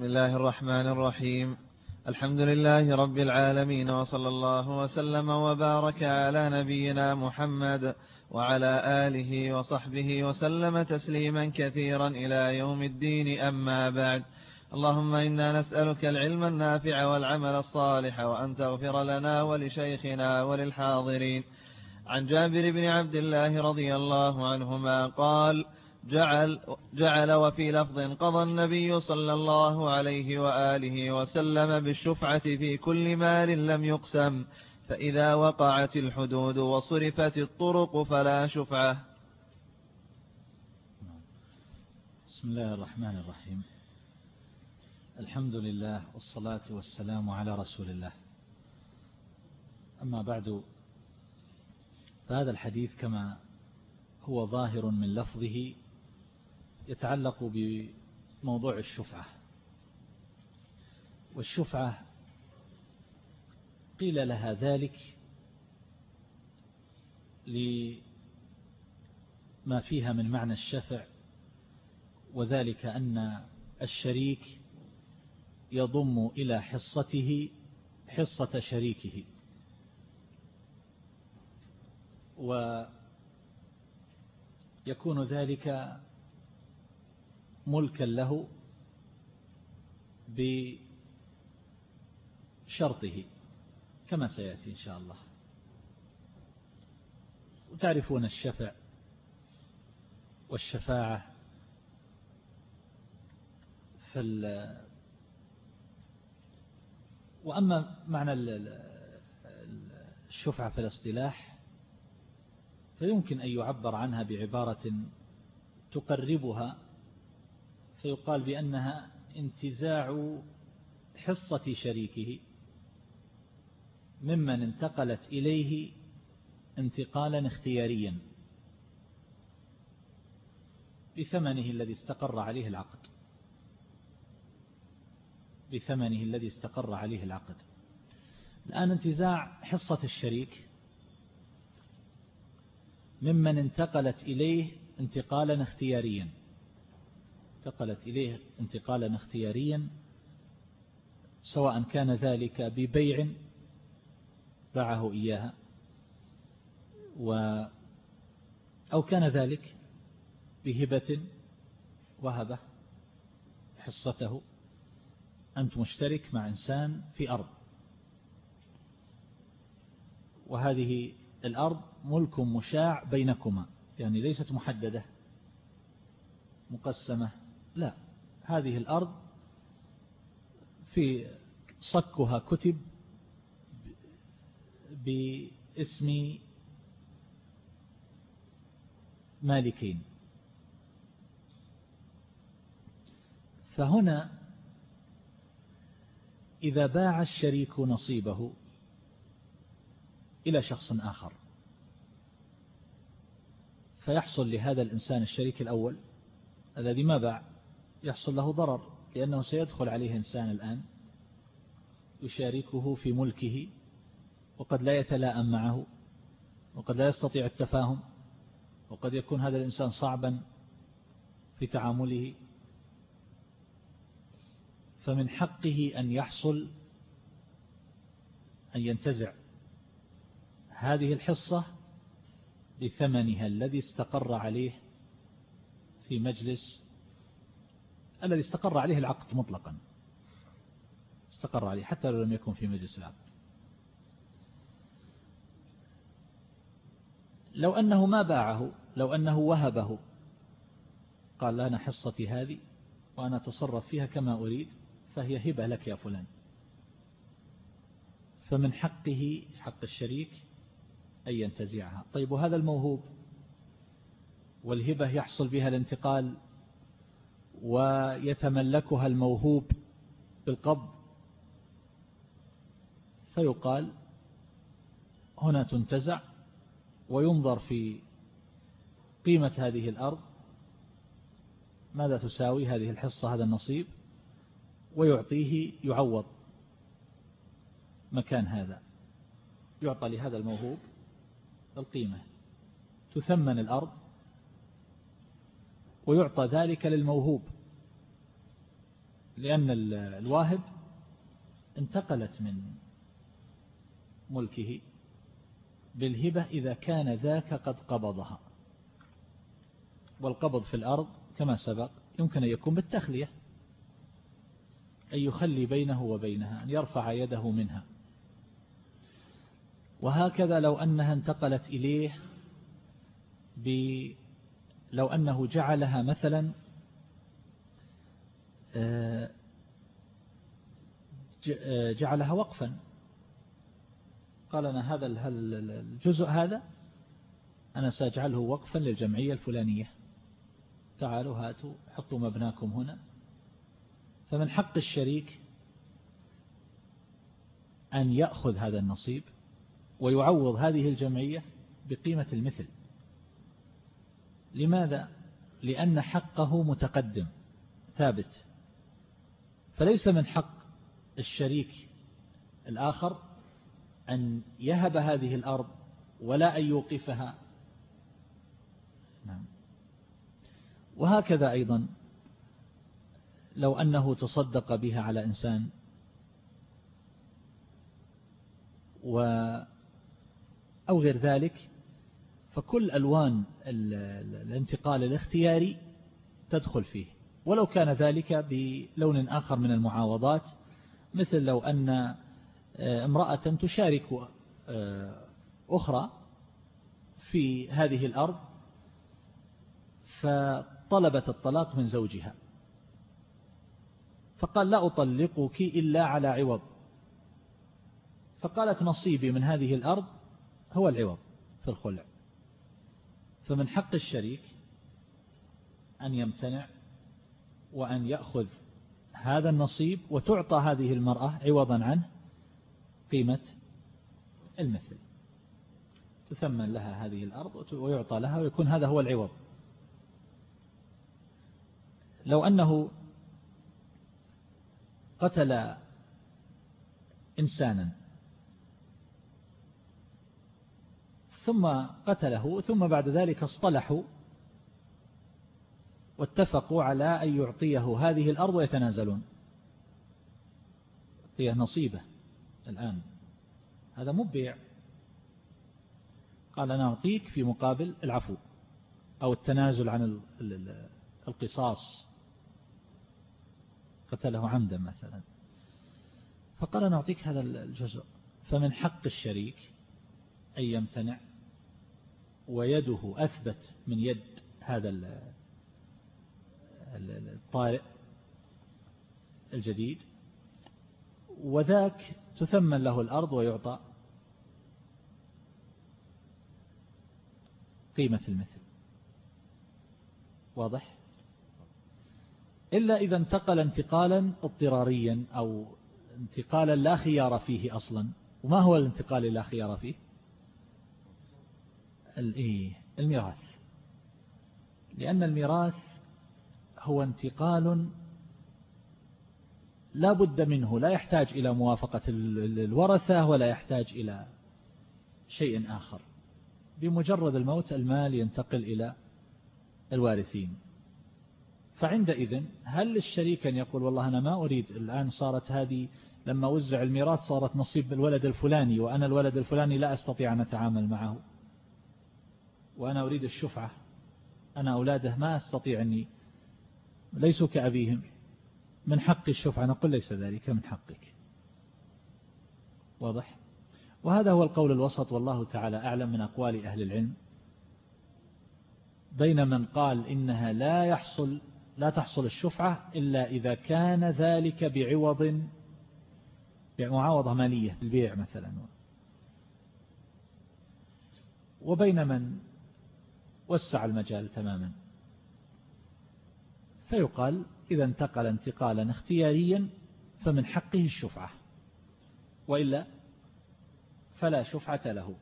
بسم الله الرحمن الرحيم. الحمد لله رب العالمين وصلى الله وسلم وبارك على نبينا محمد وعلى آله وصحبه وسلم تسليما كثيرا إلى يوم الدين أما بعد. اللهم إنا نسألك العلم النافع والعمل الصالح وأن تغفر لنا ولشيخنا وللحاضرين. عن جابر بن عبد الله رضي الله عنهما قال جعل, جعل وفي لفظ قضى النبي صلى الله عليه وآله وسلم بالشفعة في كل مال لم يقسم فإذا وقعت الحدود وصرفت الطرق فلا شفعة. بسم الله الرحمن الرحيم. الحمد لله والصلاة والسلام على رسول الله. أما بعد فهذا الحديث كما هو ظاهر من لفظه يتعلق بموضوع الشفعة. والشفعة قيل لها ذلك لما فيها من معنى الشفع وذلك أن الشريك يضم إلى حصته حصة شريكه. ويكون ذلك ملكا له بشرطه كما سيأتي إن شاء الله. وتعرفون الشفع والشفاعة فال وأما معنى الشفعة في الاصطلاح فيمكن أن يعبر عنها بعبارة تقربها فيقال بأنها انتزاع حصة شريكه ممن انتقلت إليه انتقالا اختياريا بثمنه الذي استقر عليه العقد. بثمنه الذي استقر عليه العقد. الآن انتزاع حصة الشريك ممن انتقلت إليه انتقالا اختياريا انتقلت إليه انتقالا اختياريا سواء كان ذلك ببيع باعه إياها و أو كان ذلك بهبة وهبة حصته. أنت مشترك مع إنسان في أرض. وهذه الأرض ملك مشاع بينكما يعني ليست محددة مقسمة. لا هذه الأرض في صكها كتب باسم مالكين. فهنا إذا باع الشريك نصيبه إلى شخص آخر فيحصل لهذا الإنسان الشريك الأول الذي ما باع يحصل له ضرر لأنه سيدخل عليه إنسان الآن يشاركه في ملكه وقد لا يتلاءم معه وقد لا يستطيع التفاهم وقد يكون هذا الإنسان صعبا في تعامله. فمن حقه أن يحصل أن ينتزع. هذه الحصة بثمنها الذي استقر عليه في مجلس الذي استقر عليه العقد مطلقا. استقر عليه حتى لو لم يكن في مجلس العقد. لو أنه ما باعه لو أنه وهبه قال أنا حصتي هذه وأنا أتصرف فيها كما أريد فهي هبة لك يا فلان. فمن حقه حق الشريك أن ينتزعها. طيب وهذا الموهوب؟ والهبة يحصل بها الانتقال ويتملكها الموهوب بالقبض. فيقال هنا تنتزع وينظر في قيمة هذه الأرض ماذا تساوي هذه الحصة هذا النصيب؟ ويعطيه يعوض مكان هذا يعطى لهذا الموهوب القيمة. تثمن الأرض ويعطى ذلك للموهوب. لأن الواهب انتقلت من ملكه بالهبة إذا كان ذاك قد قبضها. والقبض في الأرض كما سبق يمكن أن يكون بالتخلية أن يخلي بينه وبينها أن يرفع يده منها. وهكذا لو أنها انتقلت إليه لو أنه جعلها مثلا آه، آه، جعلها وقفا. قال أنا هذا الجزء هذا أنا سأجعله وقفا للجمعية الفلانية. تعالوا هاتوا حطوا مبناكم هنا. فمن حق الشريك أن يأخذ هذا النصيب ويعوض هذه الجمعية بقيمة المثل. لماذا؟ لأن حقه متقدم ثابت. فليس من حق الشريك الآخر أن يهب هذه الأرض ولا أن يوقفها. نعم. وهكذا أيضا لو أنه تصدق بها على إنسان و أو غير ذلك فكل ألوان الانتقال الاختياري تدخل فيه. ولو كان ذلك بلون آخر من المعاوضات مثل لو أن آه، امرأة تشارك آه، أخرى في هذه الأرض فطلبت الطلاق من زوجها. فقال لا أطلقك إلا على عوض. فقالت نصيبي من هذه الأرض هو العوض في الخلع. فمن حق الشريك أن يمتنع وأن يأخذ هذا النصيب وتعطى هذه المرأة عوضا عنه قيمة المثل. تثمن لها هذه الأرض ويعطى لها ويكون هذا هو العوض. لو أنه قتل إنسانا ثم قتله ثم بعد ذلك اصطلحوا واتفقوا على أن يعطيه هذه الأرض ويتنازلون. يعطيه نصيبه الآن. هذا مبيع قال أنا أعطيك في مقابل العفو أو التنازل عن القصاص. قتله عمدا مثلا. فقال أنا أعطيك هذا الجزء. فمن حق الشريك أن يمتنع ويده أثبت من يد هذا الطارئ الجديد وذاك تثمن له الأرض ويعطى قيمة المثل. واضح؟ إلا إذا انتقل انتقالا اضطراريا أو انتقالا لا خيار فيه أصلا وما هو الانتقال لا خيار فيه؟ الميراث. لأن الميراث هو انتقال لا بد منه لا يحتاج إلى موافقة الورثة ولا يحتاج إلى شيء آخر. بمجرد الموت المال ينتقل إلى الوارثين. فعندئذ هل للشريك أن يقول والله أنا ما أريد الآن صارت هذه لما وزع الميراث صارت نصيب الولد الفلاني وأنا الولد الفلاني لا أستطيع أن أتعامل معه. وأنا أريد الشفعة. أنا أولاده ما أستطيع أني ليسوا كأبيهم. من حق الشفعة؟ نقول ليس ذلك من حقك. واضح؟ وهذا هو القول الوسط والله تعالى أعلم من أقوال أهل العلم. بين من قال إنها لا يحصل لا تحصل الشفعة إلا إذا كان ذلك بعوض بمعاوضة مالية البيع مثلا. وبين من وسع المجال تماما. فيقال إذا انتقل انتقالا اختياريا فمن حقه الشفعة وإلا فلا شفعة له.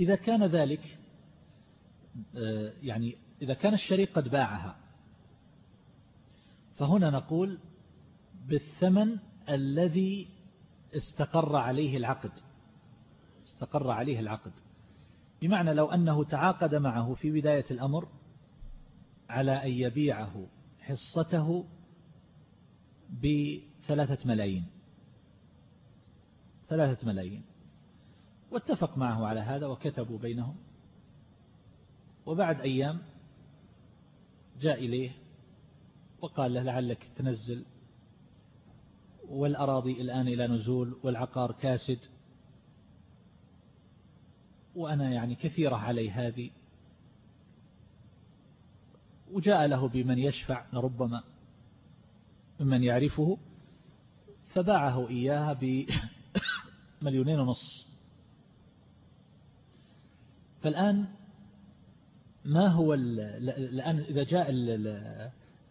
إذا كان ذلك آه، يعني إذا كان الشريك قد باعها فهنا نقول بالثمن الذي استقر عليه العقد. استقر عليه العقد. بمعنى لو أنه تعاقد معه في بداية الأمر على أن يبيعه حصته بثلاثة ملايين. ثلاثة ملايين. واتفق معه على هذا وكتبوا بينهم. وبعد أيام جاء إليه وقال له لعلك تنزل والأراضي الآن إلى نزول والعقار كاسد. وأنا يعني كثيرة علي هذه. وجاء له بمن يشفع لربما ممن يعرفه فباعه إياها بمليونين ونص. فالآن ما هو الآن إذا جاء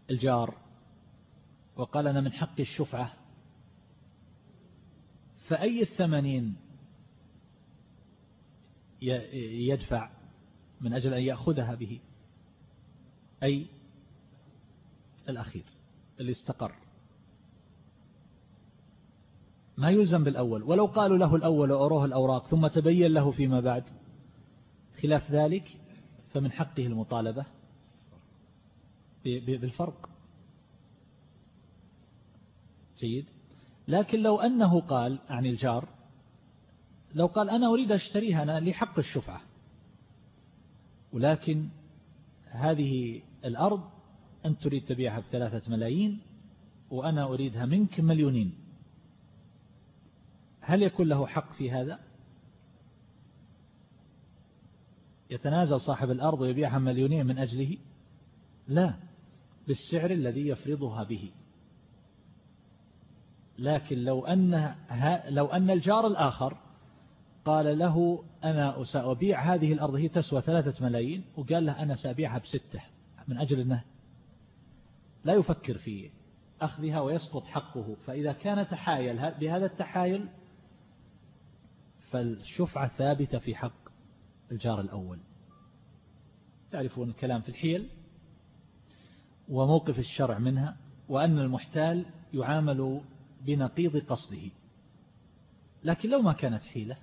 الجار وقال أنا من حق الشفعة فأي الثمانين يدفع من أجل أن يأخذها به؟ أي الأخير اللي استقر. ما يلزم بالأول. ولو قالوا له الأول وأروه الأوراق ثم تبين له فيما بعد. خلاف ذلك فمن حقه المطالبة بالفرق. جيد؟ لكن لو أنه قال عن الجار لو قال أنا أريد أشتريها أنا لحق الشفعة. ولكن هذه الأرض أنت تريد تبيعها بثلاثة ملايين وأنا أريدها منك مليونين. هل يكون له حق في هذا؟ يتنازل صاحب الأرض ويبيعها مليونين من أجله؟ لا بالسعر الذي يفرضها به. لكن لو أن, لو أن الجار الآخر قال له أنا سأبيع هذه الأرض هي تسوى ثلاثة ملايين وقال له أنا سأبيعها بستة من أجل أنه لا يفكر في أخذها ويسقط حقه. فإذا كان تحايل بهذا التحايل فالشفعة ثابتة في حق الجار الأول. تعرفون الكلام في الحيل وموقف الشرع منها وأن المحتال يعامل بنقيض قصده. لكن لو ما كانت حيلة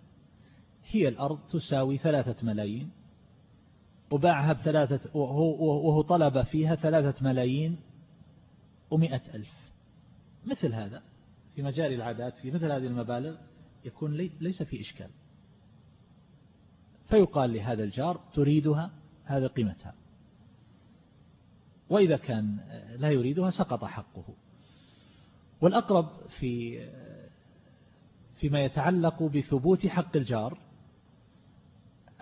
هي الأرض تساوي ثلاثة ملايين وباعها بثلاثة وهو, وهو طلب فيها ثلاثة ملايين ومئة ألف. مثل هذا في مجال العادات في مثل هذه المبالغ يكون ليس في إشكال. فيقال لهذا الجار تريدها هذا قيمتها. وإذا كان لا يريدها سقط حقه. والأقرب في فيما يتعلق بثبوت حق الجار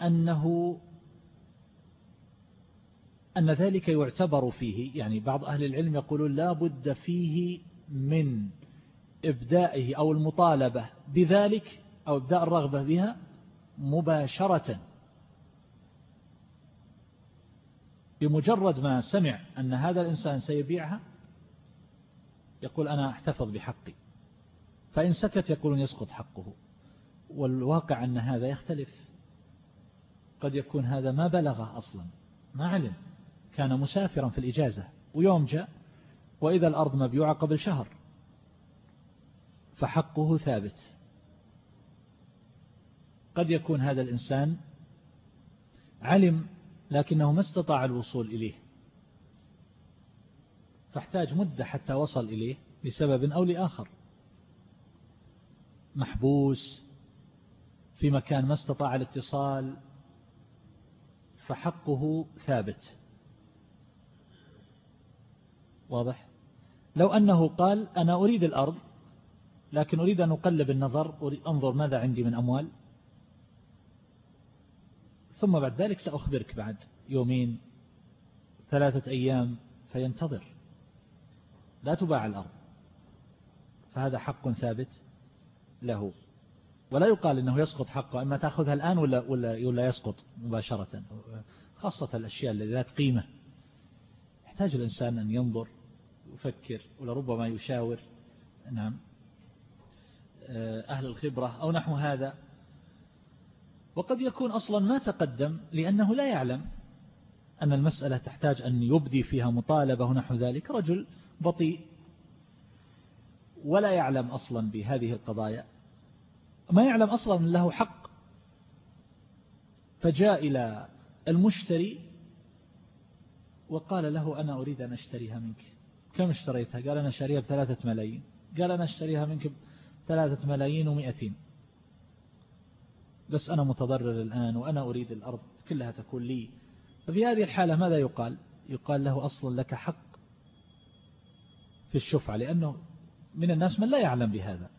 أنه أن ذلك يعتبر فيه يعني بعض أهل العلم يقولون لا بد فيه من إبدائه أو المطالبة بذلك أو إبداء الرغبة بها مباشرة. بمجرد ما سمع أن هذا الإنسان سيبيعها يقول أنا أحتفظ بحقي. فإن سكت يقولون يسقط حقه. والواقع أن هذا يختلف. قد يكون هذا ما بلغه أصلا ما علم. كان مسافرا في الإجازة ويوم جاء وإذا الأرض مبيوعة قبل شهر. فحقه ثابت. قد يكون هذا الإنسان علم لكنه ما استطاع الوصول إليه. فاحتاج مدة حتى وصل إليه لسبب أو لآخر. محبوس في مكان ما استطاع الاتصال فحقه ثابت. واضح؟ لو أنه قال أنا أريد الأرض لكن أريد أن أقلب النظر أنظر ماذا عندي من أموال. ثم بعد ذلك سأخبرك بعد يومين ثلاثة أيام فينتظر. لا تباع الأرض. فهذا حق ثابت له. ولا يقال أنه يسقط حقه أما تأخذها الآن ولا, ولا, ولا يسقط مباشرة. خاصة الأشياء التي ذات قيمة. يحتاج الإنسان أن ينظر يفكر ولربما يشاور. نعم. أهل الخبرة أو نحو هذا. وقد يكون أصلا ما تقدم لأنه لا يعلم أن المسألة تحتاج أن يبدي فيها مطالبة ونحو ذلك. رجل بطيء. ولا يعلم أصلا بهذه القضايا. ما يعلم أصلا له حق. فجاء إلى المشتري وقال له أنا أريد أن أشتريها منك. كم اشتريتها؟ قال أنا شاريها بثلاثة ملايين. قال أنا أشتريها منك بثلاثة ملايين ومئتين. بس أنا متضرر الآن وأنا أريد الأرض كلها تكون لي. ففي هذه الحالة ماذا يقال؟ يقال له أصلا لك حق. في الشفعة لأنه من الناس من لا يعلم بهذا.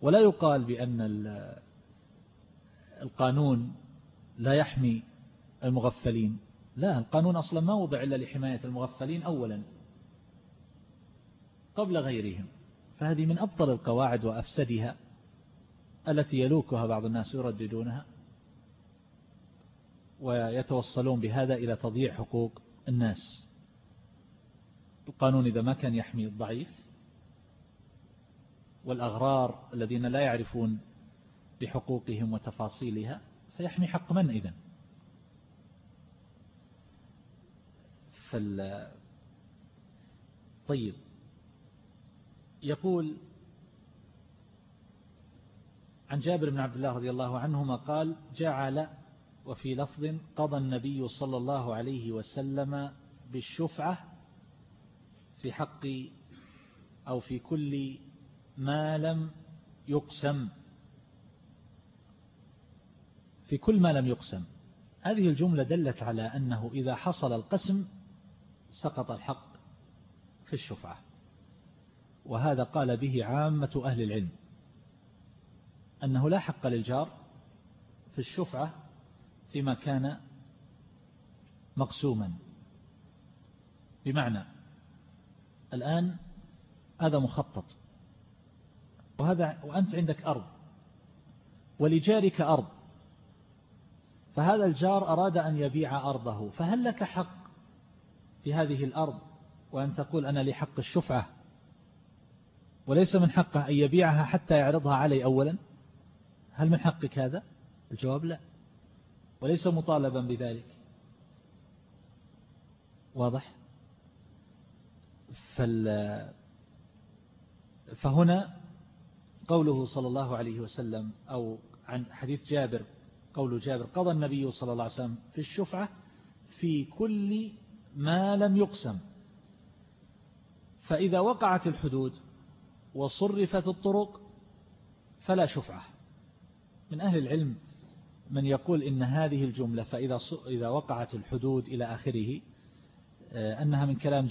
ولا يقال بأن القانون لا يحمي المغفلين. لا القانون أصلا ما وضع إلا لحماية المغفلين أولا قبل غيرهم. فهذه من أبطل القواعد وأفسدها التي يلوكها بعض الناس يرددونها ويتوصلون بهذا إلى تضييع حقوق الناس. القانون إذا ما كان يحمي الضعيف والأغرار الذين لا يعرفون بحقوقهم وتفاصيلها فيحمي حق من إذن؟ فال طيب. يقول عن جابر بن عبد الله رضي الله عنهما قال جعل وفي لفظ قضى النبي صلى الله عليه وسلم بالشفعة في حق أو في كل ما لم يقسم. في كل ما لم يقسم. هذه الجملة دلت على أنه إذا حصل القسم سقط الحق في الشفعة. وهذا قال به عامة أهل العلم أنه لا حق للجار في الشفعة فيما كان مقسوما. بمعنى الآن هذا مخطط. وهذا وأنت عندك أرض. ولجارك أرض. فهذا الجار أراد أن يبيع أرضه. فهل لك حق في هذه الأرض وأن تقول أنا لي حق الشفعة؟ وليس من حقه أن يبيعها حتى يعرضها علي أولا؟ هل من حقك هذا؟ الجواب لا. وليس مطالبا بذلك. واضح؟ فال فهنا قوله صلى الله عليه وسلم أو عن حديث جابر قول جابر قضى النبي صلى الله عليه وسلم في الشفعة في كل ما لم يقسم فإذا وقعت الحدود وصرفت الطرق فلا شفعة. من أهل العلم من يقول إن هذه الجملة فإذا إذا وقعت الحدود إلى آخره أنها من كلام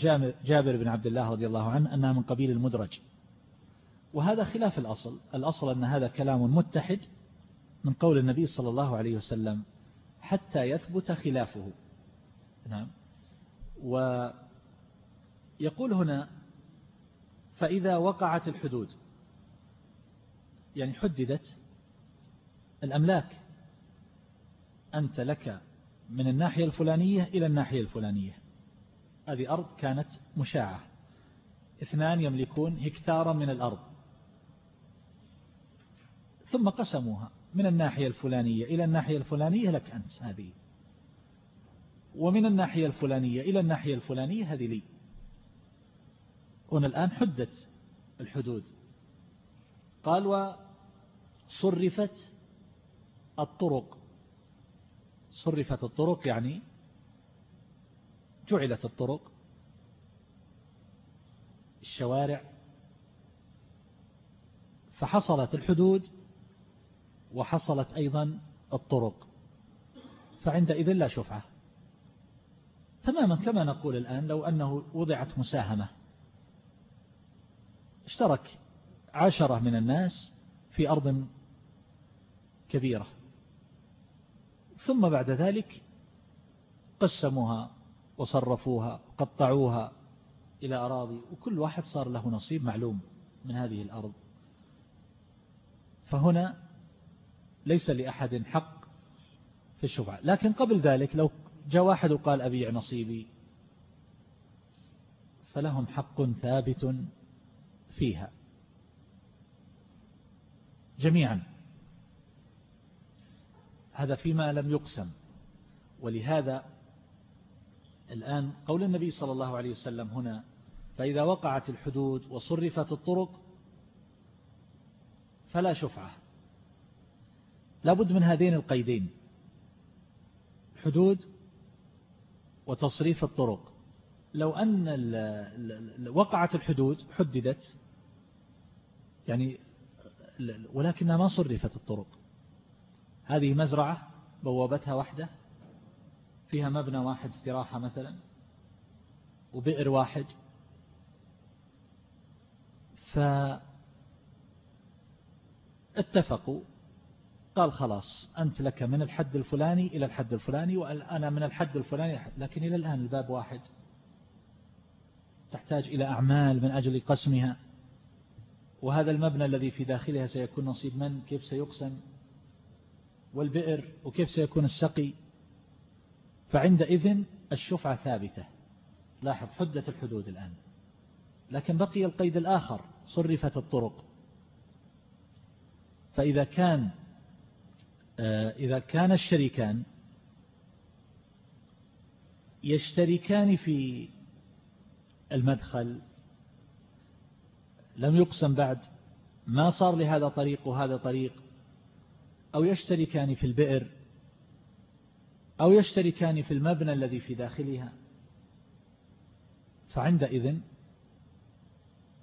جابر بن عبد الله رضي الله عنه أنها من قبيل المدرج. وهذا خلاف الأصل. الأصل أن هذا كلام متحد من قول النبي صلى الله عليه وسلم حتى يثبت خلافه. نعم. ويقول هنا فإذا وقعت الحدود يعني حددت الأملاك أنت لك من الناحية الفلانية إلى الناحية الفلانية. هذه أرض كانت مشاعة. اثنان يملكون هكتارا من الأرض. ثم قسموها من الناحية الفلانية إلى الناحية الفلانية لك أنت هذه. ومن الناحية الفلانية إلى الناحية الفلانية هذه لي. هنا الآن حدت الحدود. قال وصرفت الطرق. صرفت الطرق يعني جعلت الطرق الشوارع فحصلت الحدود وحصلت أيضا الطرق. فعندئذ لا شفعة. تماما كما نقول الآن لو أنه وضعت مساهمة. اشترك عشرة من الناس في أرض كبيرة. ثم بعد ذلك قسموها وصرفوها قطعوها إلى أراضي وكل واحد صار له نصيب معلوم من هذه الأرض. فهنا ليس لأحد حق في الشفعة. لكن قبل ذلك لو جاء واحد وقال أبيع نصيبي فلهم حق ثابت فيها. جميعا. هذا فيما لم يقسم. ولهذا الآن قول النبي صلى الله عليه وسلم هنا فإذا وقعت الحدود وصرفت الطرق فلا شفعة. لابد من هذين القيدين حدود وتصريف الطرق. لو أن وقعت الحدود حددت يعني ولكنها ما صرفت الطرق. هذه مزرعة بوابتها واحدة فيها مبنى واحد استراحة مثلا وبئر واحد. فاتفقوا قال خلاص أنت لك من الحد الفلاني إلى الحد الفلاني وأنا من الحد الفلاني لكن إلى الآن الباب واحد. تحتاج إلى أعمال من أجل قسمها. وهذا المبنى الذي في داخلها سيكون نصيب من؟ كيف سيقسم؟ والبئر وكيف سيكون السقي؟ فعندئذ الشفعة ثابتة. لاحظ حدة الحدود الآن. لكن بقي القيد الآخر صرفت الطرق. فإذا كان آه، إذا كان الشريكان يشتركان في المدخل لم يقسم بعد ما صار لهذا طريق وهذا طريق أو يشتركان في البئر أو يشتركان في المبنى الذي في داخلها. فعندئذ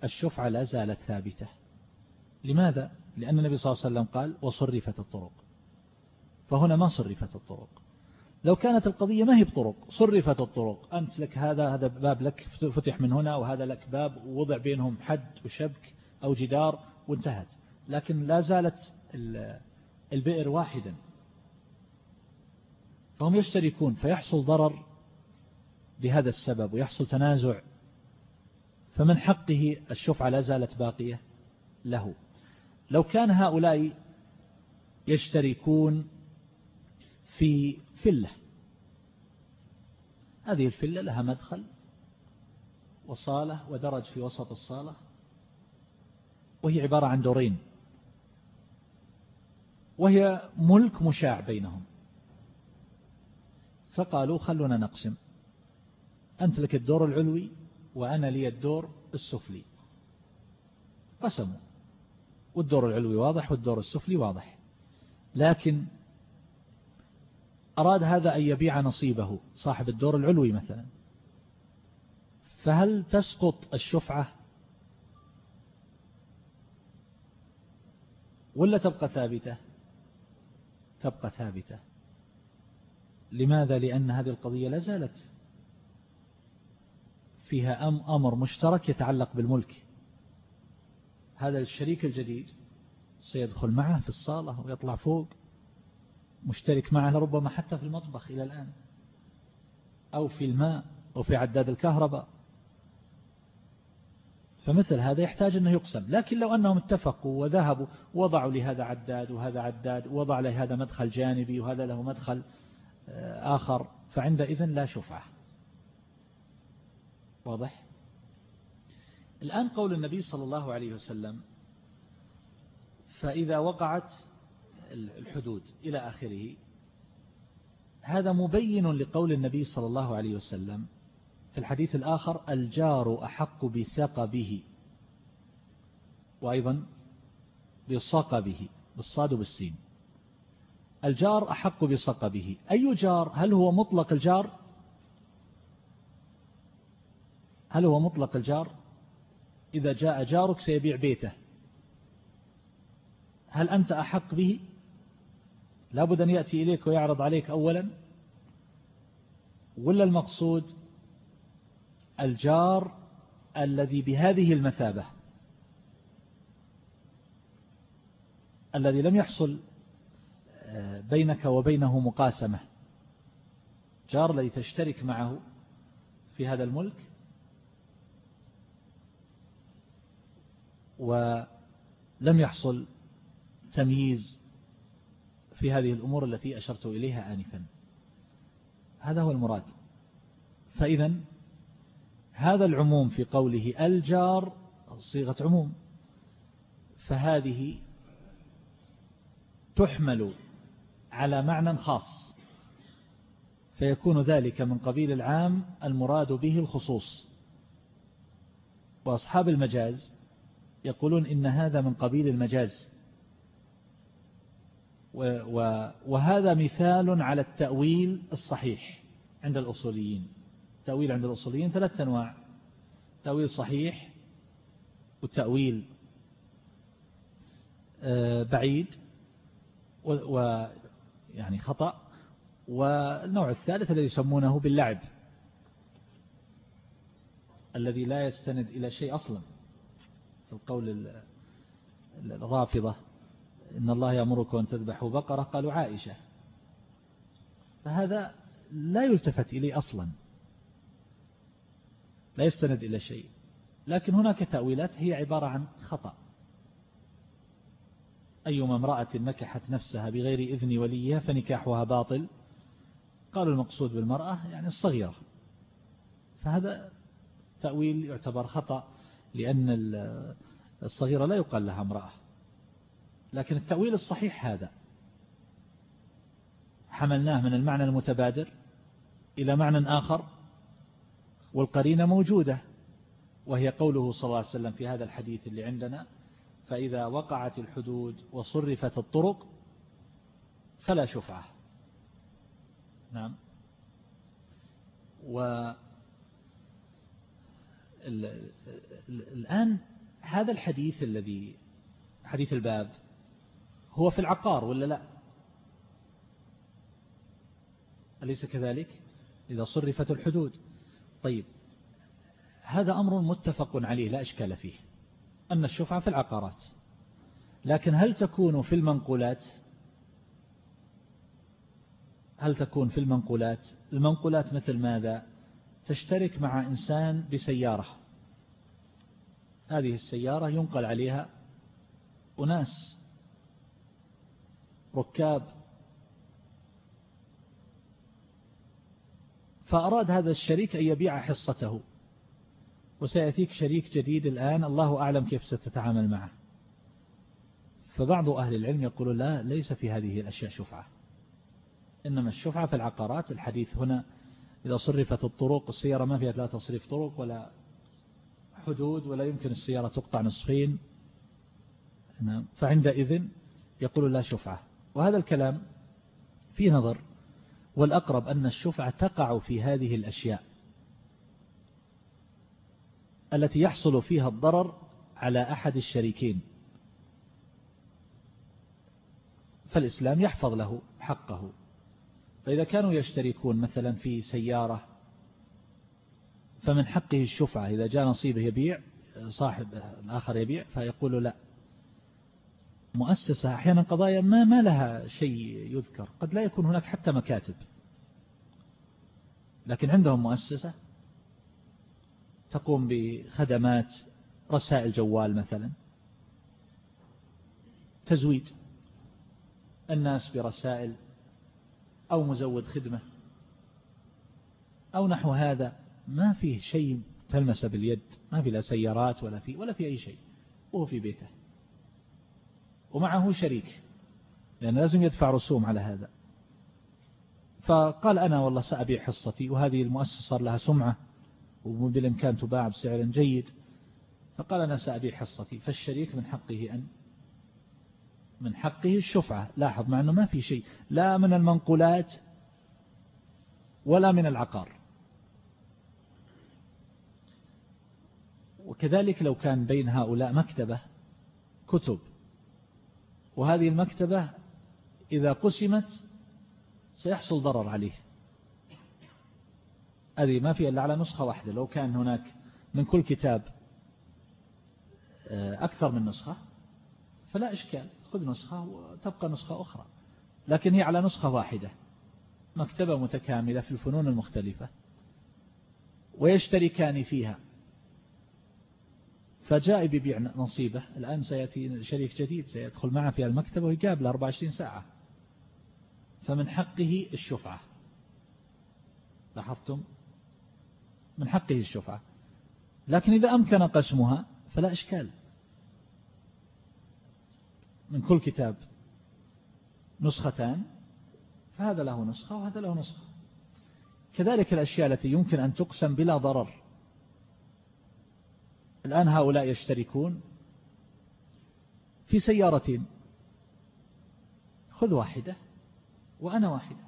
الشفعة لا زالت ثابتة. لماذا؟ لأن النبي صلى الله عليه وسلم قال وصرفت الطرق. فهنا ما صرفت الطرق. لو كانت القضية ما هي بطرق صرفت الطرق. أنت لك هذا هذا باب لك فتح من هنا وهذا لك باب ووضع بينهم حد وشبك أو جدار وانتهت. لكن لا زالت البئر واحدا. فهم يشتركون فيحصل ضرر بهذا السبب ويحصل تنازع. فمن حقه الشفعة لا زالت باقية له. لو كان هؤلاء يشتركون في فلة هذه الفلة لها مدخل وصالة ودرج في وسط الصالة وهي عبارة عن دورين وهي ملك مشاع بينهم. فقالوا خلونا نقسم. أنت لك الدور العلوي وأنا لي الدور السفلي. قسموا. والدور العلوي واضح والدور السفلي واضح. لكن أراد هذا أن يبيع نصيبه صاحب الدور العلوي مثلا. فهل تسقط الشفعة؟ ولا تبقى ثابتة؟ تبقى ثابتة. لماذا؟ لأن هذه القضية لا زالت فيها أمر مشترك يتعلق بالملك. هذا الشريك الجديد سيدخل معه في الصالة ويطلع فوق مشترك معه لربما حتى في المطبخ إلى الآن أو في الماء أو في عداد الكهرباء. فمثل هذا يحتاج أنه يقسم. لكن لو أنهم اتفقوا وذهبوا وضعوا لهذا عداد وهذا عداد وضع لهذا مدخل جانبي وهذا له مدخل آخر فعندئذ لا شفعة. واضح؟ الآن قول النبي صلى الله عليه وسلم فإذا وقعت الحدود إلى آخره هذا مبين لقول النبي صلى الله عليه وسلم في الحديث الآخر الجار أحق بسقبه وأيضا بصقبه بالصاد وبالسين الجار أحق بصقبه. أي جار؟ هل هو مطلق الجار؟ هل هو مطلق الجار؟ إذا جاء جارك سيبيع بيته. هل أنت أحق به؟ لابد أن يأتي إليك ويعرض عليك أولا. ولا المقصود الجار الذي بهذه المثابة الذي لم يحصل بينك وبينه مقاسمة. جار الذي تشترك معه في هذا الملك. ولم يحصل تمييز في هذه الأمور التي أشرت إليها آنفا. هذا هو المراد. فإذا هذا العموم في قوله الجار صيغة عموم. فهذه تحمل على معنى خاص. فيكون ذلك من قبيل العام المراد به الخصوص. وأصحاب المجاز يقولون إن هذا من قبيل المجاز. وهذا مثال على التأويل الصحيح عند الأصوليين. التأويل عند الأصوليين ثلاثة أنواع. تأويل صحيح وتأويل آه، بعيد ويعني خطأ والنوع الثالث الذي يسمونه باللعب الذي لا يستند إلى شيء أصلا القول الرافضة إن الله يأمركم أن تذبحوا بقرة قالوا عائشة. فهذا لا يلتفت إليه أصلا لا يستند إلى شيء لكن هناك تأويلات هي عبارة عن خطأ. أيما امرأة نكحت نفسها بغير إذن وليها فنكاحها باطل؟ قالوا المقصود بالمرأة يعني الصغيرة فهذا تأويل يعتبر خطأ لأن الصغيرة لا يقال لها امرأة. لكن التأويل الصحيح هذا. حملناه من المعنى المتبادر إلى معنى آخر والقرينة موجودة وهي قوله صلى الله عليه وسلم في هذا الحديث اللي عندنا فإذا وقعت الحدود وصرفت الطرق فلا شفعة. نعم. و الآن هذا الحديث الذي حديث الباب هو في العقار ولا لا؟ أليس كذلك؟ إذا صرفت الحدود. طيب هذا أمر متفق عليه لا إشكال فيه. أن الشفعة في العقارات. لكن هل تكون في المنقولات؟ هل تكون في المنقولات؟ المنقولات مثل ماذا؟ تشترك مع إنسان بسيارة. هذه السيارة ينقل عليها أناس ركاب. فأراد هذا الشريك أن يبيع حصته. وسيأتيك شريك جديد الآن الله أعلم كيف ستتعامل معه. فبعض أهل العلم يقول لا ليس في هذه الأشياء شفعة. إنما الشفعة في العقارات الحديث هنا إذا صرفت الطرق السيارة ما فيها لا تصريف طرق ولا حدود ولا يمكن السيارة تقطع نصفين نعم. فعندئذ يقول لا شفعة. وهذا الكلام في نظر. والأقرب أن الشفعة تقع في هذه الأشياء. التي يحصل فيها الضرر على أحد الشريكين. فالإسلام يحفظ له حقه. فإذا كانوا يشتركون مثلا في سيارة فمن حقه الشفعة. إذا جاء نصيبه يبيع صاحب الآخر يبيع فيقول لا. مؤسسة أحيانا قضايا ما ما لها شيء يذكر. قد لا يكون هناك حتى مكاتب. لكن عندهم مؤسسة تقوم بخدمات رسائل جوال مثلا. تزويد. الناس برسائل أو مزود خدمة. أو نحو هذا. ما فيه شيء تلمس باليد. ما في لا سيارات ولا في ولا في أي شيء. وهو في بيته. ومعه شريك. لأن لازم يدفع رسوم على هذا. فقال أنا والله سأبيع حصتي وهذه المؤسسة صار لها سمعة. وبالإمكان تباع بسعر جيد. فقال أنا سأبيع حصتي فالشريك من حقه أن من حقه الشفعة. لاحظ مع أنه ما في شيء. لا من المنقولات ولا من العقار. وكذلك لو كان بين هؤلاء مكتبة كتب. وهذه المكتبة إذا قسمت سيحصل ضرر عليه. هذه ما في إلا على نسخة واحدة لو كان هناك من كل كتاب آه، أكثر من نسخة فلا إشكال خذ نسخة وتبقى نسخة أخرى. لكن هي على نسخة واحدة مكتبة متكاملة في الفنون المختلفة ويشتركان فيها. فجاء ببيع نصيبه الآن سيأتي شريك جديد سيدخل معه في المكتبة ويقابل 24 ساعة. فمن حقه الشفعة. لاحظتم؟ من حقه الشفعة. لكن إذا أمكن قسمها فلا إشكال. من كل كتاب نسختان فهذا له نسخة وهذا له نسخة. كذلك الأشياء التي يمكن أن تقسم بلا ضرر. الآن هؤلاء يشتركون في سيارتين. خذ واحدة وأنا واحدة.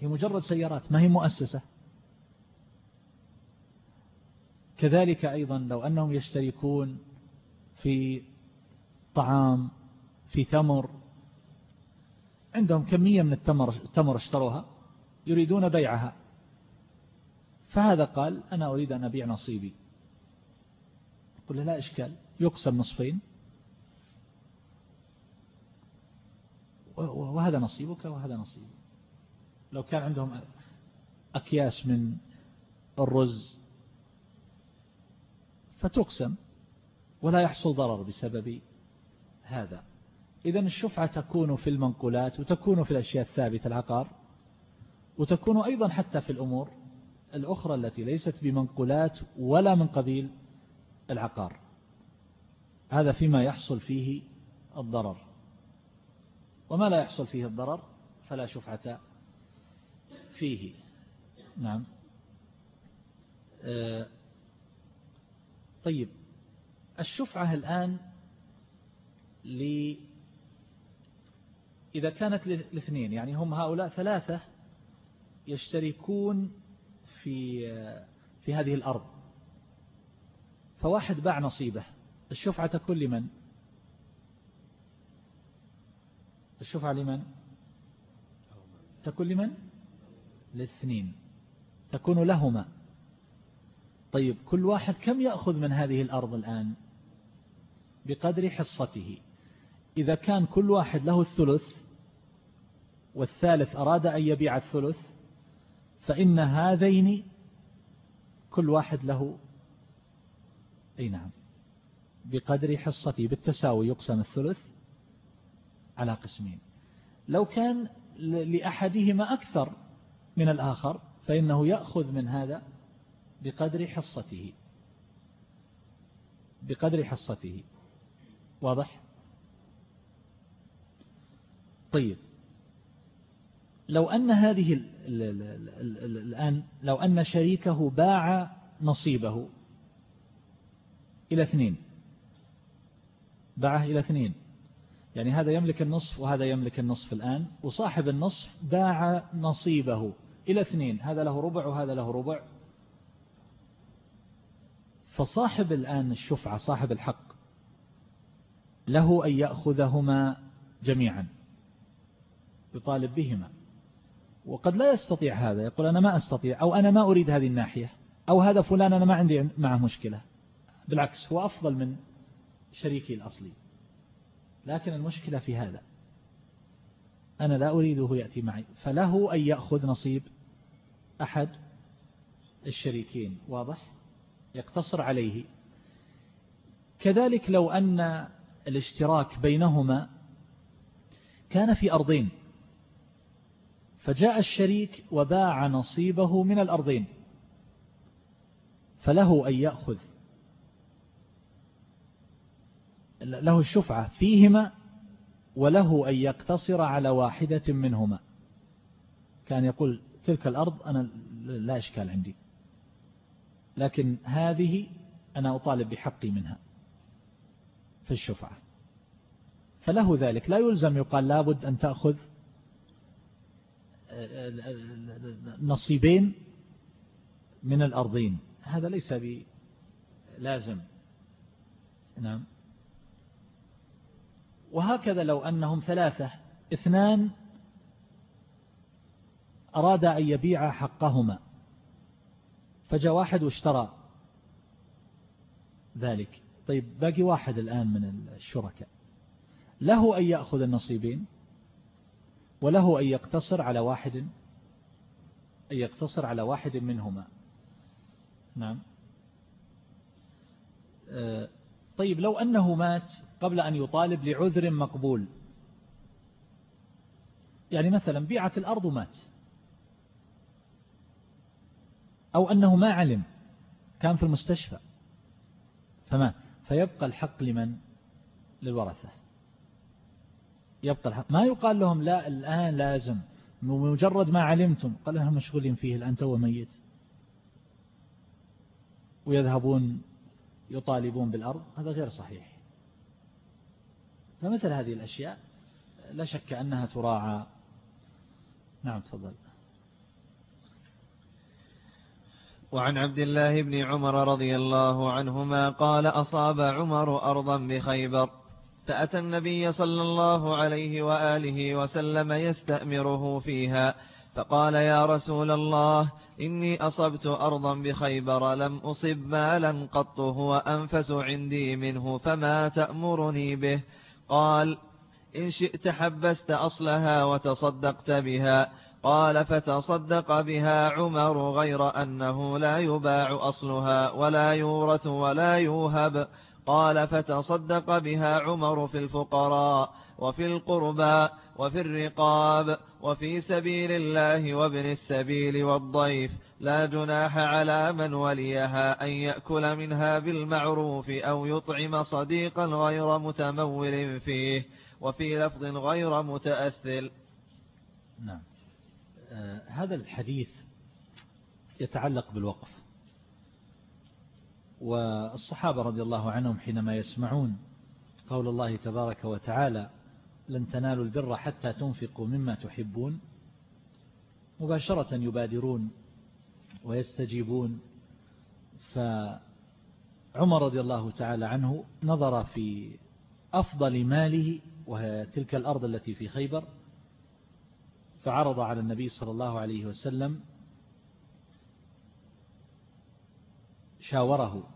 هي مجرد سيارات ما هي مؤسسة. كذلك أيضا لو أنهم يشتركون في طعام في تمر عندهم كمية من التمر, التمر اشتروها يريدون بيعها. فهذا قال أنا أريد أن أبيع نصيبي. قل لا إشكال يقسم نصفين. وهذا نصيبك وهذا نصيبي. لو كان عندهم أكياس من الرز فتقسم. ولا يحصل ضرر بسبب هذا. إذا الشفعة تكون في المنقولات وتكون في الأشياء الثابتة العقار. وتكون أيضا حتى في الأمور الأخرى التي ليست بمنقولات ولا من قبيل العقار. هذا فيما يحصل فيه الضرر. وما لا يحصل فيه الضرر فلا شفعة فيه. نعم. آه، طيب الشفعة الآن ل إذا كانت لاثنين يعني هم هؤلاء ثلاثة يشتركون في في هذه الأرض. فواحد باع نصيبه. الشفعة تكون لمن؟ الشفعة لمن؟ تكون لمن؟ لاثنين تكون لهما. طيب كل واحد كم يأخذ من هذه الأرض الآن؟ بقدر حصته. إذا كان كل واحد له الثلث والثالث أراد أن يبيع الثلث فإن هذين كل واحد له أي نعم بقدر حصته بالتساوي يقسم الثلث على قسمين. لو كان لأحدهما أكثر من الآخر فإنه يأخذ من هذا بقدر حصته. بقدر حصته. واضح؟ طيب. لو أن هذه الآن لو أن شريكه باع نصيبه إلى اثنين. باعه إلى اثنين. يعني هذا يملك النصف وهذا يملك النصف الآن وصاحب النصف باع نصيبه إلى اثنين. هذا له ربع وهذا له ربع. فصاحب الآن الشفعة صاحب الحق له أن يأخذهما جميعا يطالب بهما. وقد لا يستطيع هذا يقول أنا ما أستطيع أو أنا ما أريد هذه الناحية أو هذا فلان أنا ما عندي معه مشكلة. بالعكس هو أفضل من شريكي الأصلي. لكن المشكلة في هذا. أنا لا أريده يأتي معي. فله أن يأخذ نصيب أحد الشريكين واضح؟ يقتصر عليه. كذلك لو أن الاشتراك بينهما كان في أرضين فجاء الشريك وباع نصيبه من الأرضين فله أن يأخذ. له الشفعة فيهما وله أن يقتصر على واحدة منهما. كان يقول تلك الأرض أنا لا إشكال عندي. لكن هذه أنا أطالب بحقي منها في الشفعة. فله ذلك. لا يلزم يقال لابد أن تأخذ نصيبين من الأرضين. هذا ليس بلازم نعم. وهكذا لو أنهم ثلاثة اثنان أراد أن يبيع حقهما. فجاء واحد واشترى ذلك. طيب باقي واحد الآن من الشركاء. له أن يأخذ النصيبين وله أن يقتصر على واحد أن يقتصر على واحد منهما. نعم. آه، طيب لو أنه مات قبل أن يطالب لعذر مقبول. يعني مثلا بيعت الأرض ومات. أو أنه ما علم كان في المستشفى. فمات فيبقى الحق لمن؟ للورثة. يبقى الحق. ما يقال لهم لا الآن لازم مجرد ما علمتم. قال لهم مشغولين فيه الآن تو ميت. ويذهبون يطالبون بالأرض. هذا غير صحيح. فمثل هذه الأشياء لا شك أنها تراعى. نعم تفضل. وعن عبد الله بن عمر رضي الله عنهما قال أصاب عمر أرضا بخيبر. فأتى النبي صلى الله عليه وآله وسلم يستأمره فيها. فقال يا رسول الله إني أصبت أرضا بخيبر لم أصب مالا قط هو أنفس عندي منه فما تأمرني به؟ قال إن شئت حبست أصلها وتصدقت بها. قال فتصدق بها عمر غير أنه لا يباع أصلها ولا يورث ولا يوهب. قال فتصدق بها عمر في الفقراء وفي القربى وفي الرقاب وفي سبيل الله وابن السبيل والضيف. لا جناح على من وليها أن يأكل منها بالمعروف أو يطعم صديقا غير متمول فيه وفي لفظ غير متأثل. نعم. هذا الحديث يتعلق بالوقف. والصحابة رضي الله عنهم حينما يسمعون قول الله تبارك وتعالى لن تنالوا البر حتى تنفقوا مما تحبون مباشرة يبادرون ويستجيبون. فعمر رضي الله تعالى عنه نظر في أفضل ماله وهي تلك الأرض التي في خيبر فعرض على النبي صلى الله عليه وسلم شاوره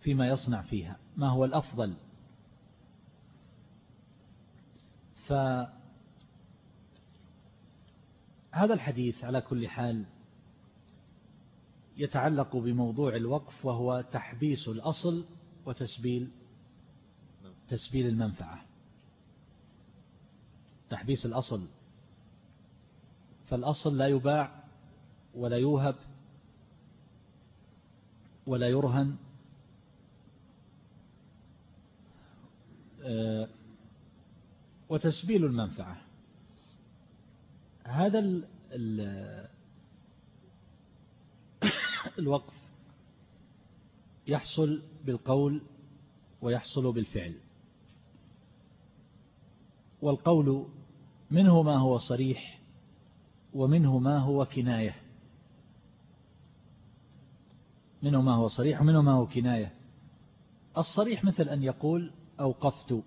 فيما يصنع فيها ما هو الأفضل؟ فهذا الحديث على كل حال يتعلق بموضوع الوقف وهو تحبيس الأصل وتسبيل تسبيل المنفعة. تحبيس الأصل فالأصل لا يباع ولا يوهب ولا يرهن آه، وتسبيل المنفعة. هذا الوقف يحصل بالقول ويحصل بالفعل. والقول منه ما هو صريح ومنه ما هو كناية. منه ما هو صريح ومنه ما هو كناية. الصريح مثل أن يقول أوقفت.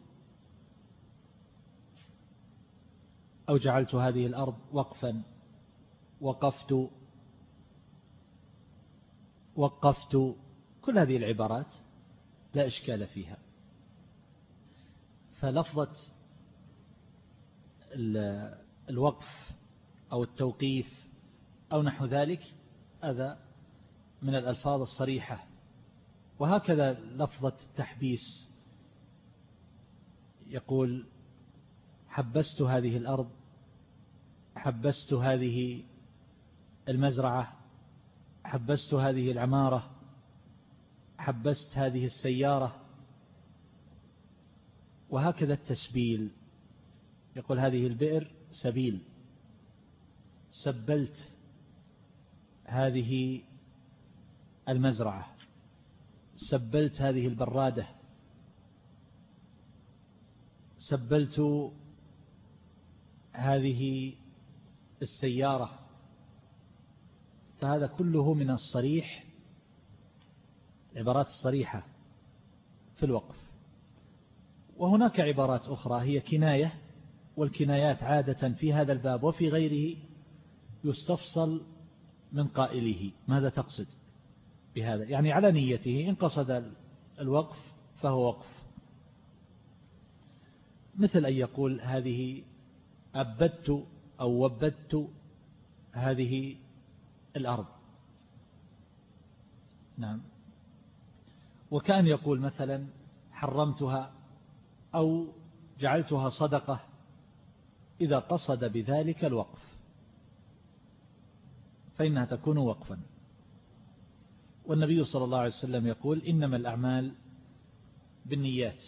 أو جعلت هذه الأرض وقفا. وقفت. وقفت. كل هذه العبارات لا إشكال فيها. فلفظة الوقف أو التوقيف أو نحو ذلك هذا من الألفاظ الصريحة. وهكذا لفظة التحبيس. يقول حبست هذه الأرض حبست هذه المزرعة حبست هذه العمارة حبست هذه السيارة. وهكذا التسبيل. يقول هذه البئر سبيل. سبلت هذه المزرعة سبلت هذه البرادة سبلت هذه السيارة فهذا كله من الصريح العبارات الصريحة في الوقف. وهناك عبارات أخرى هي كناية والكنايات عادة في هذا الباب وفي غيره يستفصل من قائله. ماذا تقصد بهذا؟ يعني على نيته إن قصد الوقف فهو وقف. مثل أن يقول هذه أبدت أو وبدت هذه الأرض. نعم. وكأن يقول مثلا حرمتها أو جعلتها صدقة إذا قصد بذلك الوقف. فإنها تكون وقفا. والنبي صلى الله عليه وسلم يقول إنما الأعمال بالنيات.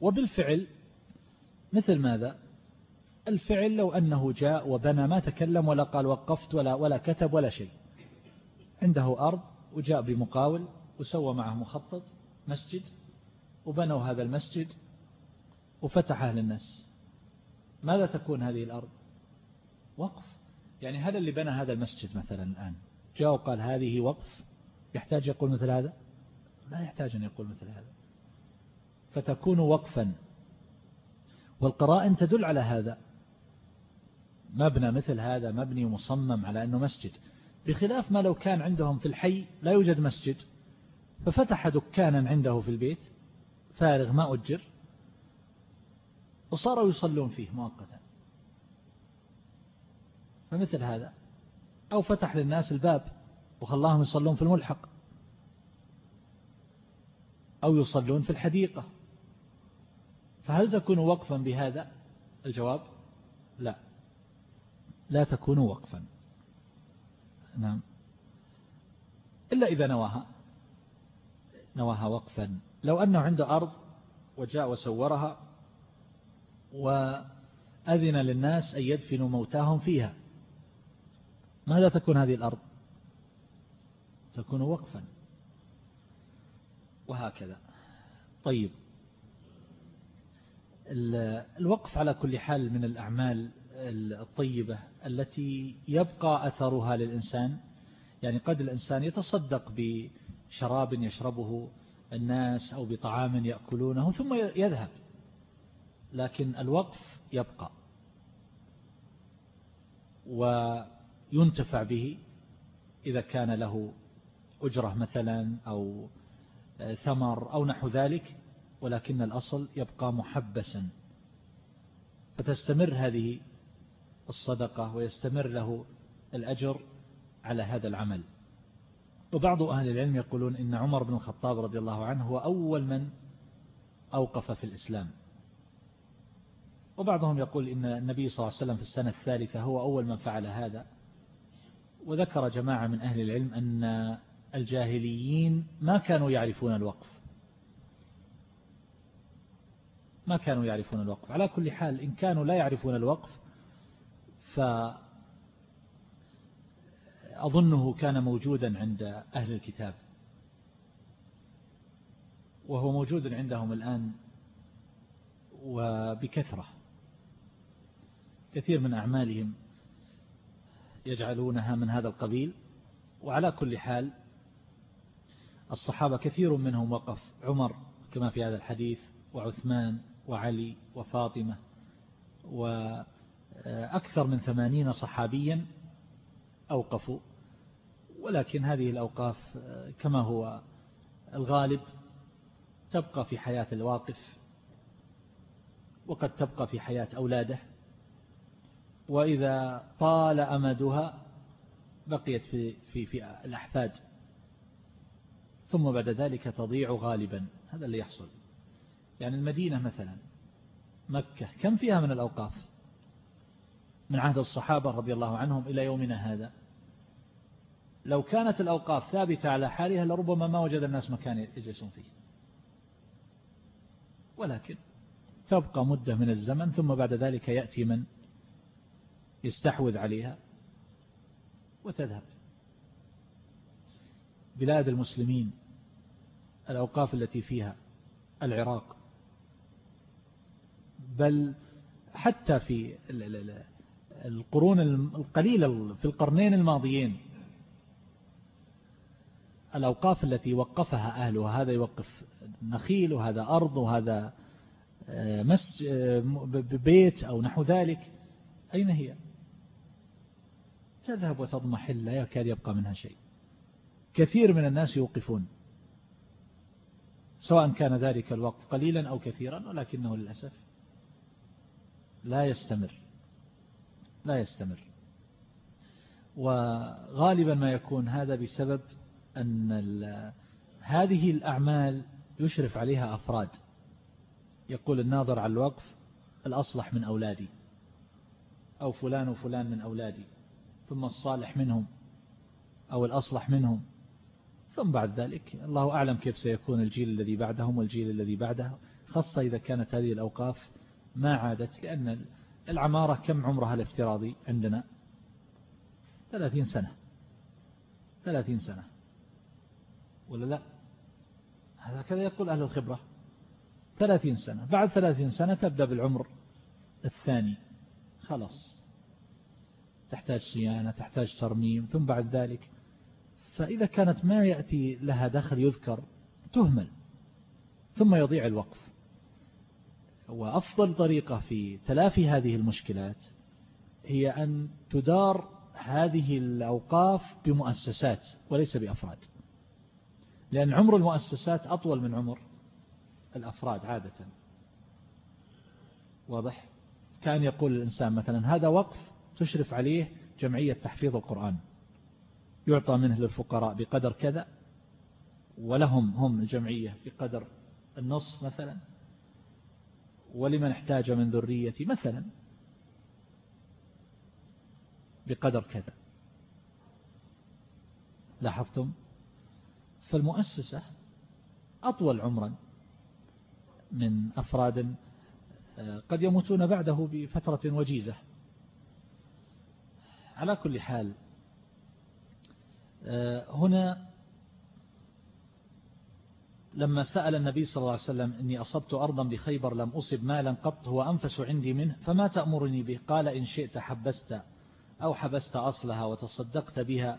وبالفعل مثل ماذا؟ الفعل لو أنه جاء وبنى ما تكلم ولا قال وقفت ولا, ولا كتب ولا شيء. عنده أرض وجاء بمقاول وسوى معه مخطط مسجد وبنوا هذا المسجد وفتحه للناس ماذا تكون هذه الأرض؟ وقف. يعني هذا اللي بنى هذا المسجد مثلا الآن. جاء وقال هذه وقف. يحتاج يقول مثل هذا؟ لا يحتاج أن يقول مثل هذا. فتكون وقفا. والقرائن تدل على هذا. مبنى مثل هذا مبني مصمم على أنه مسجد. بخلاف ما لو كان عندهم في الحي لا يوجد مسجد. ففتح دكانا عنده في البيت فارغ ما أجر. وصاروا يصلون فيه مؤقتا. فمثل هذا. أو فتح للناس الباب وخلاهم يصلون في الملحق. أو يصلون في الحديقة. فهل تكون وقفا بهذا؟ الجواب لا. لا تكون وقفا. نعم. إلا إذا نواها. نواها وقفا. لو أنه عنده أرض وجاء وسورها وأذن للناس أن يدفنوا موتاهم فيها. ماذا تكون هذه الأرض؟ تكون وقفا. وهكذا. طيب. الوقف على كل حال من الأعمال الطيبة التي يبقى أثرها للإنسان. يعني قد الإنسان يتصدق بشراب يشربه الناس أو بطعام يأكلونه ثم يذهب. لكن الوقف يبقى. وينتفع به إذا كان له أجرة مثلا أو ثمر أو نحو ذلك ولكن الأصل يبقى محبسا. فتستمر هذه الصدقة ويستمر له الأجر على هذا العمل. وبعض أهل العلم يقولون إن عمر بن الخطاب رضي الله عنه هو أول من أوقف في الإسلام. وبعضهم يقول إن النبي صلى الله عليه وسلم في السنة الثالثة هو أول من فعل هذا. وذكر جماعة من أهل العلم أن الجاهليين ما كانوا يعرفون الوقف. ما كانوا يعرفون الوقف. على كل حال إن كانوا لا يعرفون الوقف فأظنه كان موجودا عند أهل الكتاب. وهو موجود عندهم الآن وبكثرة. كثير من أعمالهم يجعلونها من هذا القبيل. وعلى كل حال الصحابة كثير منهم وقف. عمر كما في هذا الحديث وعثمان وعلي وفاطمة وأكثر من ثمانين صحابيا أوقفوا. ولكن هذه الأوقاف كما هو الغالب تبقى في حياة الواقف وقد تبقى في حياة أولاده. وإذا طال أمدها بقيت في, في, في الأحفاد. ثم بعد ذلك تضيع غالبا. هذا اللي يحصل. يعني المدينة مثلا مكة كم فيها من الأوقاف؟ من عهد الصحابة رضي الله عنهم إلى يومنا هذا. لو كانت الأوقاف ثابتة على حالها لربما ما وجد الناس مكان يجلسون فيه. ولكن تبقى مدة من الزمن ثم بعد ذلك يأتي من يستحوذ عليها وتذهب. بلاد المسلمين الأوقاف التي فيها العراق. بل حتى في القرون القليلة في القرنين الماضيين الأوقاف التي وقفها أهلها هذا يوقف نخيل وهذا أرض وهذا آه، آه، بيت أو نحو ذلك أين هي؟ تذهب وتضمحل لا يكاد يبقى منها شيء. كثير من الناس يوقفون. سواء كان ذلك الوقت قليلا أو كثيرا ولكنه للأسف لا يستمر. لا يستمر. وغالبا ما يكون هذا بسبب أن هذه الأعمال يشرف عليها أفراد. يقول الناظر على الوقف الأصلح من أولادي. أو فلان وفلان من أولادي. ثم الصالح منهم أو الأصلح منهم. ثم بعد ذلك الله أعلم كيف سيكون الجيل الذي بعدهم والجيل الذي بعده خاصة إذا كانت هذه الأوقاف ما عادت لأن العمارة كم عمرها الافتراضي عندنا؟ ثلاثين سنة. ثلاثين سنة. ولا لا؟ هذا كذا يقول أهل الخبرة. ثلاثين سنة. بعد ثلاثين سنة تبدأ بالعمر الثاني. خلاص. تحتاج صيانة تحتاج ترميم ثم بعد ذلك فإذا كانت ما يأتي لها دخل يذكر تهمل ثم يضيع الوقف. وأفضل طريقة في تلافي هذه المشكلات هي أن تدار هذه الأوقاف بمؤسسات وليس بأفراد. لأن عمر المؤسسات أطول من عمر الأفراد عادة. واضح؟ كأن يقول الإنسان مثلا هذا وقف تشرف عليه جمعية تحفيظ القرآن. يعطى منه للفقراء بقدر كذا ولهم هم الجمعية بقدر النصف مثلا ولمن احتاج من ذريتي مثلا بقدر كذا. لاحظتم؟ فالمؤسسة أطول عمرا من أفراد آه، قد يموتون بعده بفترة وجيزة. على كل حال آه، هنا لما سأل النبي صلى الله عليه وسلم إني أصبت أرضا بخيبر لم أصب مالا قط هو أنفس عندي منه فما تأمرني به؟ قال إن شئت حبست أو حبست أصلها وتصدقت بها.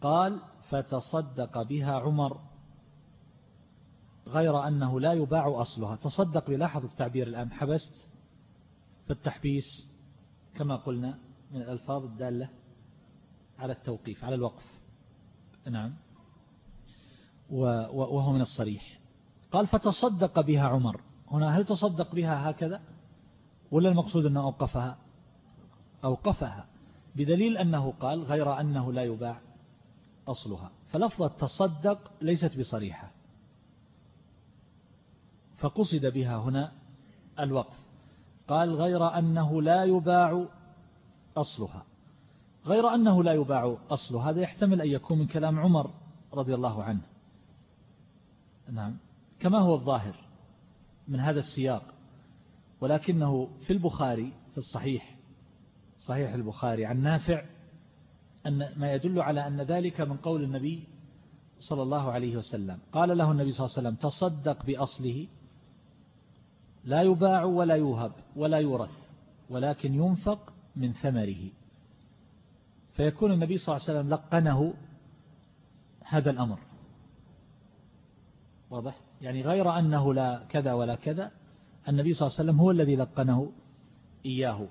قال فتصدق بها عمر غير أنه لا يباع أصلها. تصدق بلاحظ التعبير الآن حبست فالتحبيس كما قلنا. من الألفاظ الدالة على التوقيف على الوقف. نعم. وهو من الصريح. قال فتصدق بها عمر. هنا هل تصدق بها هكذا؟ ولا المقصود أنه أوقفها؟ أوقفها. بدليل أنه قال غير أنه لا يباع أصلها. فلفظة تصدق ليست بصريحة. فقصد بها هنا الوقف. قال غير أنه لا يباع أصلها. غير أنه لا يباع أصلها هذا يحتمل أن يكون من كلام عمر رضي الله عنه. نعم. كما هو الظاهر من هذا السياق ولكنه في البخاري في الصحيح صحيح البخاري عن نافع أن ما يدل على أن ذلك من قول النبي صلى الله عليه وسلم. قال له النبي صلى الله عليه وسلم تصدق بأصله لا يباع ولا يوهب ولا يورث ولكن ينفق من ثمره. فيكون النبي صلى الله عليه وسلم لقنه هذا الأمر. واضح؟ يعني غير أنه لا كذا ولا كذا النبي صلى الله عليه وسلم هو الذي لقنه إياه.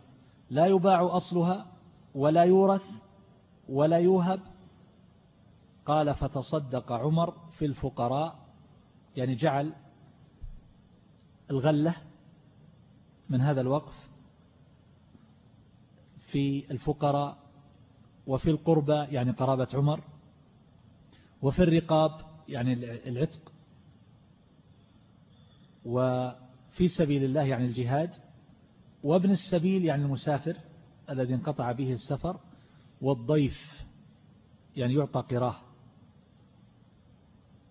لا يباع أصلها ولا يورث ولا يوهب. قال فتصدق عمر في الفقراء. يعني جعل الغلة من هذا الوقف في الفقراء وفي القربى يعني قرابة عمر وفي الرقاب يعني العتق وفي سبيل الله يعني الجهاد وابن السبيل يعني المسافر الذي انقطع به السفر والضيف يعني يعطى قراه.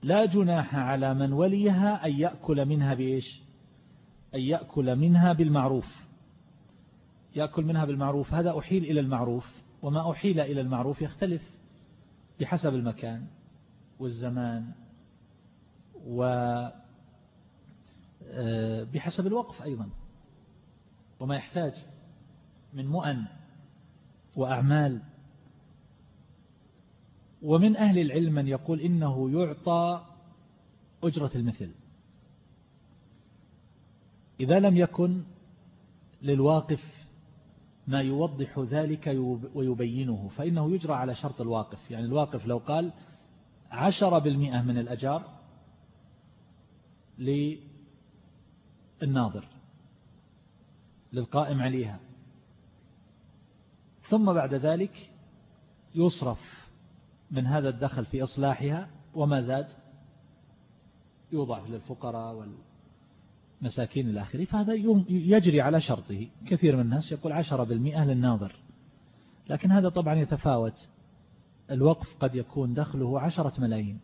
لا جناح على من وليها أن يأكل منها بإيش؟ أن يأكل منها بالمعروف. يأكل منها بالمعروف هذا أحيل إلى المعروف وما أحيل إلى المعروف يختلف بحسب المكان والزمان و آه، بحسب الوقف أيضا. وما يحتاج من مؤن وأعمال. ومن أهل العلم من يقول إنه يعطى أجرة المثل. إذا لم يكن للواقف ما يوضح ذلك ويبينه فإنه يجرى على شرط الواقف. يعني الواقف لو قال عشر بالمئة من الأجار للناظر للقائم عليها. ثم بعد ذلك يصرف من هذا الدخل في إصلاحها وما زاد؟ يوضع للفقراء والمساكين الآخرين فهذا يجري على شرطه. كثير من الناس يقول عشرة بالمئة للناظر. لكن هذا طبعا يتفاوت. الوقف قد يكون دخله عشرة ملايين.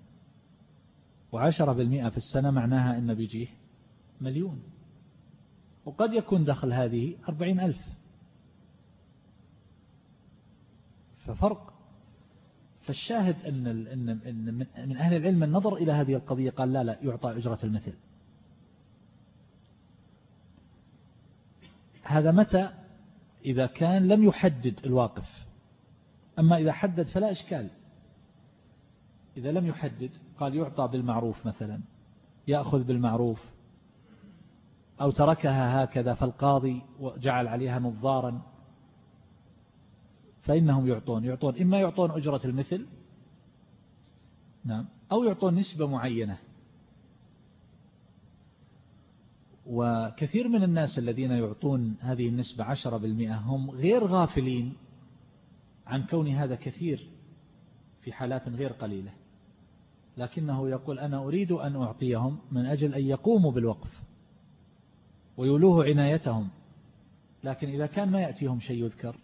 وعشرة بالمئة في السنة معناها أن بيجيه مليون. وقد يكون دخل هذه أربعين ألف. ففرق. فالشاهد أن, من أهل العلم النظر إلى هذه القضية قال لا لا يعطى أجرة المثل. هذا متى؟ إذا كان لم يحدد الواقف. أما إذا حدد فلا إشكال. إذا لم يحدد قال يعطى بالمعروف مثلا يأخذ بالمعروف أو تركها هكذا فالقاضي جعل عليها نظارا فإنهم يعطون. يعطون إما يعطون أجرة المثل نعم أو يعطون نسبة معينة. وكثير من الناس الذين يعطون هذه النسبة عشرة بالمئة هم غير غافلين عن كون هذا كثير في حالات غير قليلة. لكنه يقول أنا أريد أن أعطيهم من أجل أن يقوموا بالوقف ويولوه عنايتهم. لكن إذا كان ما يأتيهم شيء يذكر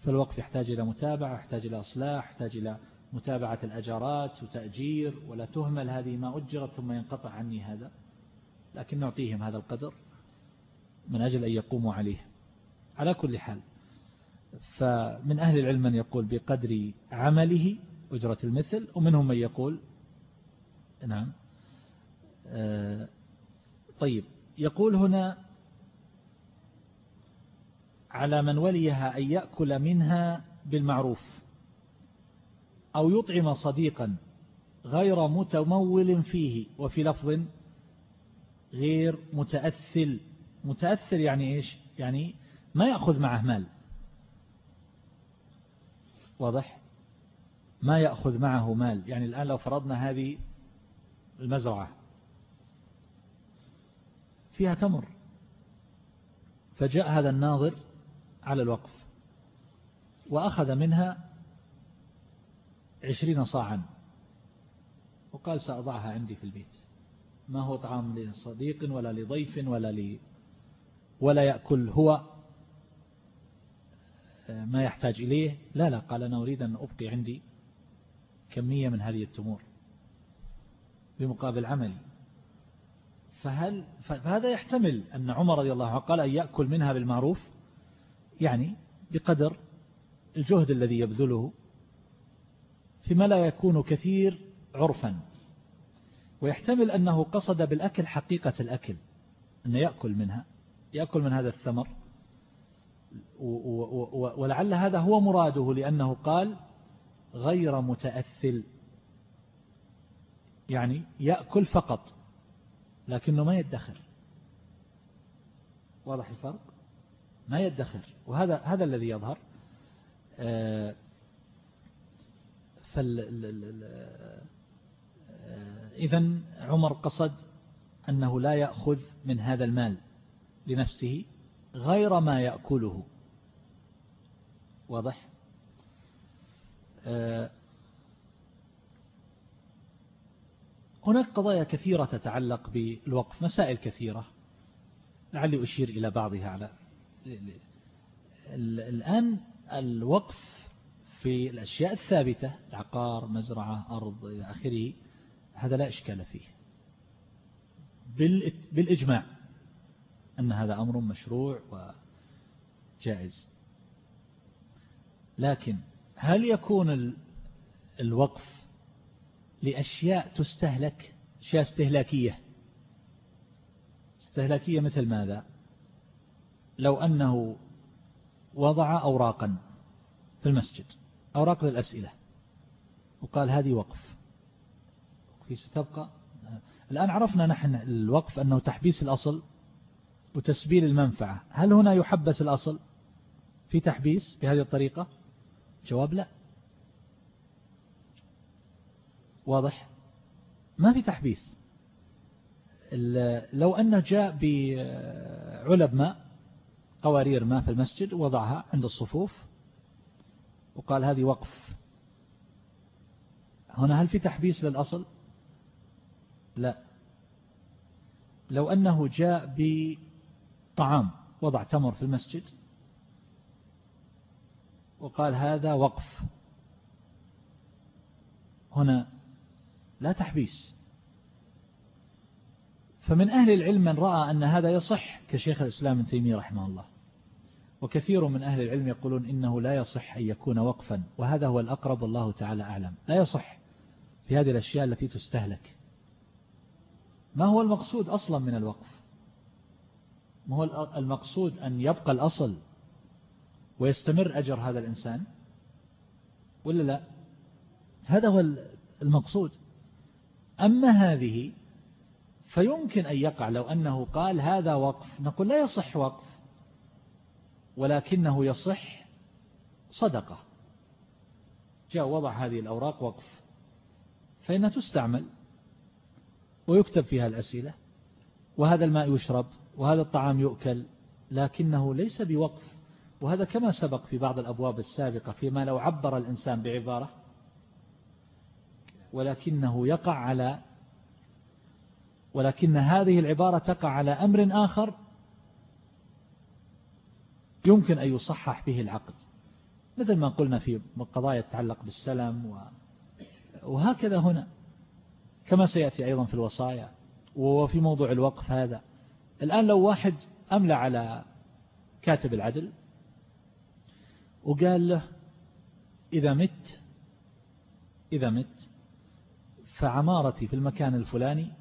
فالوقف يحتاج إلى متابعة يحتاج إلى أصلاح يحتاج إلى متابعة الأجارات وتأجير ولا تهمل هذه ما أجرت ثم ينقطع عني هذا. لكن نعطيهم هذا القدر من أجل أن يقوموا عليه. على كل حال فمن أهل العلم من يقول بقدر عمله أجرة المثل ومنهم من يقول نعم آه، طيب يقول هنا على من وليها أن يأكل منها بالمعروف أو يطعم صديقا غير متمول فيه وفي لفظ غير متأثل. متأثل يعني إيش؟ يعني ما يأخذ معه مال. واضح؟ ما يأخذ معه مال. يعني الآن لو فرضنا هذه المزرعة فيها تمر فجاء هذا الناظر على الوقف وأخذ منها عشرين صاعا وقال سأضعها عندي في البيت. ما هو طعام لصديق ولا لضيف ولا لي ولا يأكل هو ما يحتاج إليه. لا لا قال أنا أريد أن أبقي عندي كمية من هذه التمور بمقابل عملي. فهل فهذا يحتمل أن عمر رضي الله عنه قال أن يأكل منها بالمعروف؟ يعني بقدر الجهد الذي يبذله فيما لا يكون كثير عرفا. ويحتمل أنه قصد بالأكل حقيقة الأكل أن يأكل منها يأكل من هذا الثمر. ولعل هذا هو مراده لأنه قال غير متأثل. يعني يأكل فقط لكنه ما يدخر. واضح الفرق؟ ما يدخر. وهذا هذا الذي يظهر. آه، فال إذا عمر قصد أنه لا يأخذ من هذا المال لنفسه غير ما يأكله. واضح؟ آه، هناك قضايا كثيرة تتعلق بالوقف مسائل كثيرة. لعلي أشير إلى بعضها. على الآن الوقف في الأشياء الثابتة عقار مزرعة أرض إلى آخره هذا لا إشكال فيه. بالإجماع أن هذا أمر مشروع وجائز. لكن هل يكون الوقف لأشياء تستهلك أشياء استهلاكية؟ استهلاكية مثل ماذا؟ لو أنه وضع أوراقا في المسجد أوراق للأسئلة وقال هذه وقف. في ستبقى الآن عرفنا نحن الوقف أنه تحبيس الأصل وتسبيل المنفعة. هل هنا يحبس الأصل في تحبيس بهذه الطريقة؟ جواب لا. واضح؟ ما في تحبيس. لو أنه جاء بعلب ماء قوارير ماء في المسجد وضعها عند الصفوف وقال هذه وقف. هنا هل في تحبيس للأصل؟ لا. لو أنه جاء طعام وضع تمر في المسجد وقال هذا وقف. هنا لا تحبيس. فمن أهل العلم من رأى أن هذا يصح كشيخ الإسلام ابن تيمية رحمه الله. وكثير من أهل العلم يقولون إنه لا يصح أن يكون وقفا وهذا هو الأقرب والله تعالى أعلم. لا يصح في هذه الأشياء التي تستهلك. ما هو المقصود أصلا من الوقف؟ ما هو المقصود أن يبقى الأصل ويستمر أجر هذا الإنسان؟ ولا لا؟ هذا هو المقصود. أما هذه فيمكن أن يقع لو أنه قال هذا وقف نقول لا يصح وقف ولكنه يصح صدقة. جاء وضع هذه الأوراق وقف فإنها تستعمل. ويكتب فيها الأسئلة وهذا الماء يشرب وهذا الطعام يؤكل لكنه ليس بوقف. وهذا كما سبق في بعض الأبواب السابقة فيما لو عبر الإنسان بعبارة ولكنه يقع على ولكن هذه العبارة تقع على أمر آخر يمكن أن يصحح به العقد. مثل ما قلنا في قضايا تتعلق بالسلم وهكذا هنا. كما سيأتي أيضا في الوصايا وفي موضوع الوقف هذا. الآن لو واحد أملى على كاتب العدل وقال له إذا مت إذا مت فعمارتي في المكان الفلاني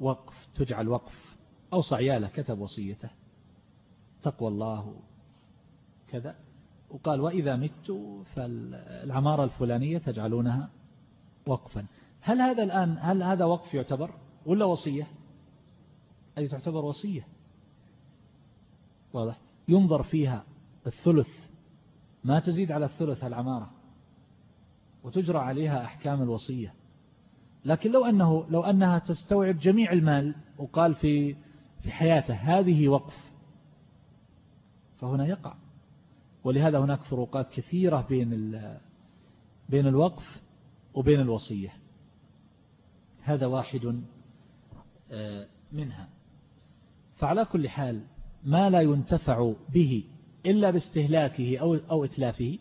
وقف تجعل وقف أو صعياله كتب وصيته تقوى الله كذا. وقال وإذا مت فالعمارة الفلانية تجعلونها وقفا. هل هذا الآن هل هذا وقف يعتبر ولا وصية؟ أي تعتبر وصية؟ واضح. ينظر فيها الثلث. ما تزيد على الثلث العمارة. وتجرى عليها أحكام الوصية. لكن لو أنه لو أنها تستوعب جميع المال وقال في في حياته هذه وقف فهنا يقع. ولهذا هناك فروقات كثيرة بين بين الوقف وبين الوصية. هذا واحد آه، منها. فعلى كل حال ما لا ينتفع به إلا باستهلاكه أو أو إتلافه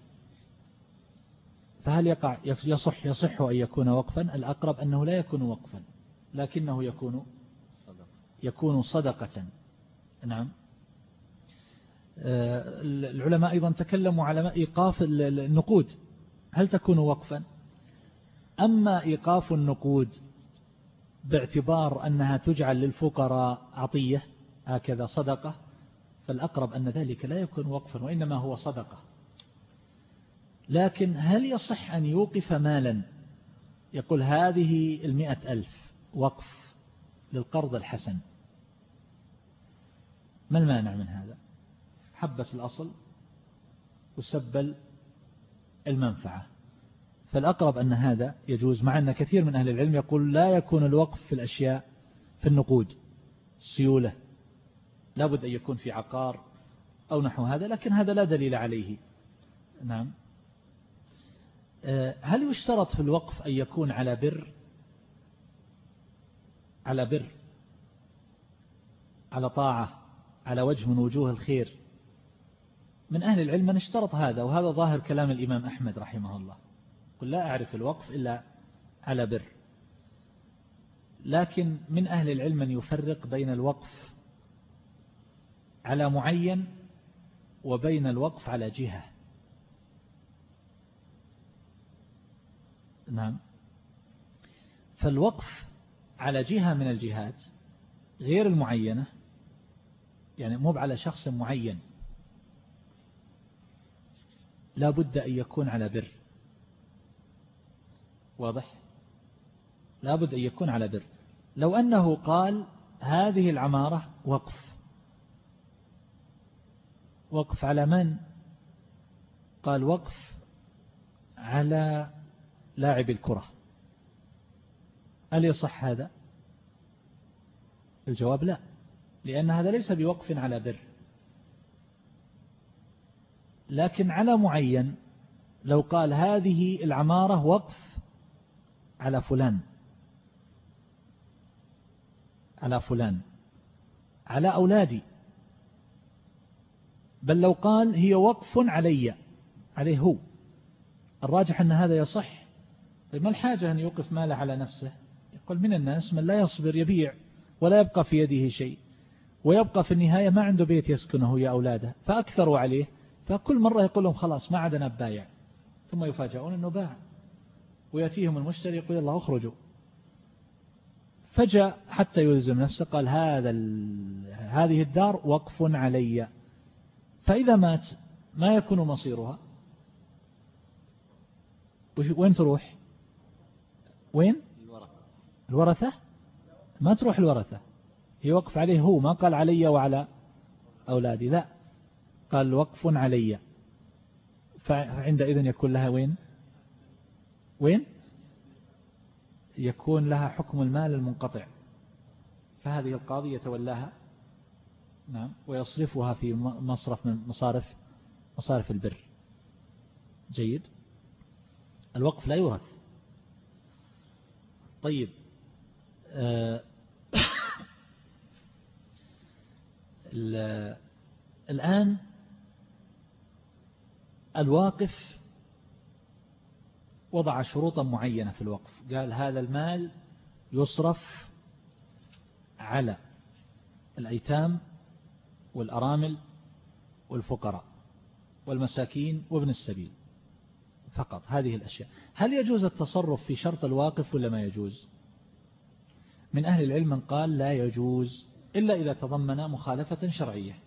فهل يقع يصح يصح أن يكون وقفا؟ الأقرب أنه لا يكون وقفا لكنه يكون يكون صدقة. نعم. آه، العلماء أيضا تكلموا على إيقاف النقود. هل تكون وقفا؟ أما إيقاف النقود باعتبار أنها تجعل للفقراء عطية هكذا صدقة فالأقرب أن ذلك لا يكون وقفا وإنما هو صدقة. لكن هل يصح أن يوقف مالا؟ يقول هذه المئة ألف وقف للقرض الحسن. ما المانع من هذا؟ حبس الأصل وسبل المنفعة. فالأقرب أن هذا يجوز مع أن كثير من أهل العلم يقول لا يكون الوقف في الأشياء في النقود السيولة لابد أن يكون في عقار أو نحو هذا لكن هذا لا دليل عليه. نعم. آه، هل يشترط في الوقف أن يكون على بر؟ على بر على طاعة على وجه من وجوه الخير. من أهل العلم من اشترط هذا وهذا ظاهر كلام الإمام أحمد رحمه الله. قل لا أعرف الوقف إلا على بر. لكن من أهل العلم من يفرق بين الوقف على معين وبين الوقف على جهة. نعم. فالوقف على جهة من الجهات غير المعينة يعني مو على شخص معين. لا بد أن يكون على بر. واضح؟ لا بد أن يكون على بر لو أنه قال هذه العمارة وقف. وقف على من؟ قال وقف على لاعب الكرة. هل يصح هذا؟ الجواب لا لأن هذا ليس بوقف على بر لكن على معين لو قال هذه العمارة وقف على فلان. على فلان. على أولادي. بل لو قال هي وقف علي. عليه هو. الراجح أن هذا يصح؟ طيب ما الحاجة أن يوقف ماله على نفسه؟ يقول من الناس من لا يصبر يبيع ولا يبقى في يده شيء ويبقى في النهاية ما عنده بيت يسكنه يا أولاده فأكثروا عليه فكل مرة يقول لهم خلاص ما عدنا بايع ثم يفاجئون أنه باع. ويأتيهم المشتري يقول الله أخرجوا. فجاء حتى يلزم نفسه قال هذا هذه الدار وقف علي. فإذا مات ما يكون مصيرها؟ وين تروح؟ وين؟ الورثة؟ ما تروح الورثة. هي وقف عليه هو ما قال علي وعلى أولادي لا. قال وقف علي. فعندئذ يكون لها وين؟ وين؟ يكون لها حكم المال المنقطع. فهذه القاضي يتولاها نعم ويصرفها في مصرف من مصارف مصارف البر. جيد. الوقف لا يورث. طيب آه الآن الواقف وضع شروطا معينة في الوقف. قال هذا المال يصرف على الأيتام والأرامل والفقراء والمساكين وابن السبيل فقط. هذه الأشياء. هل يجوز التصرف في شرط الواقف ولا ما يجوز؟ من أهل العلم من قال لا يجوز إلا إذا تضمن مخالفة شرعية.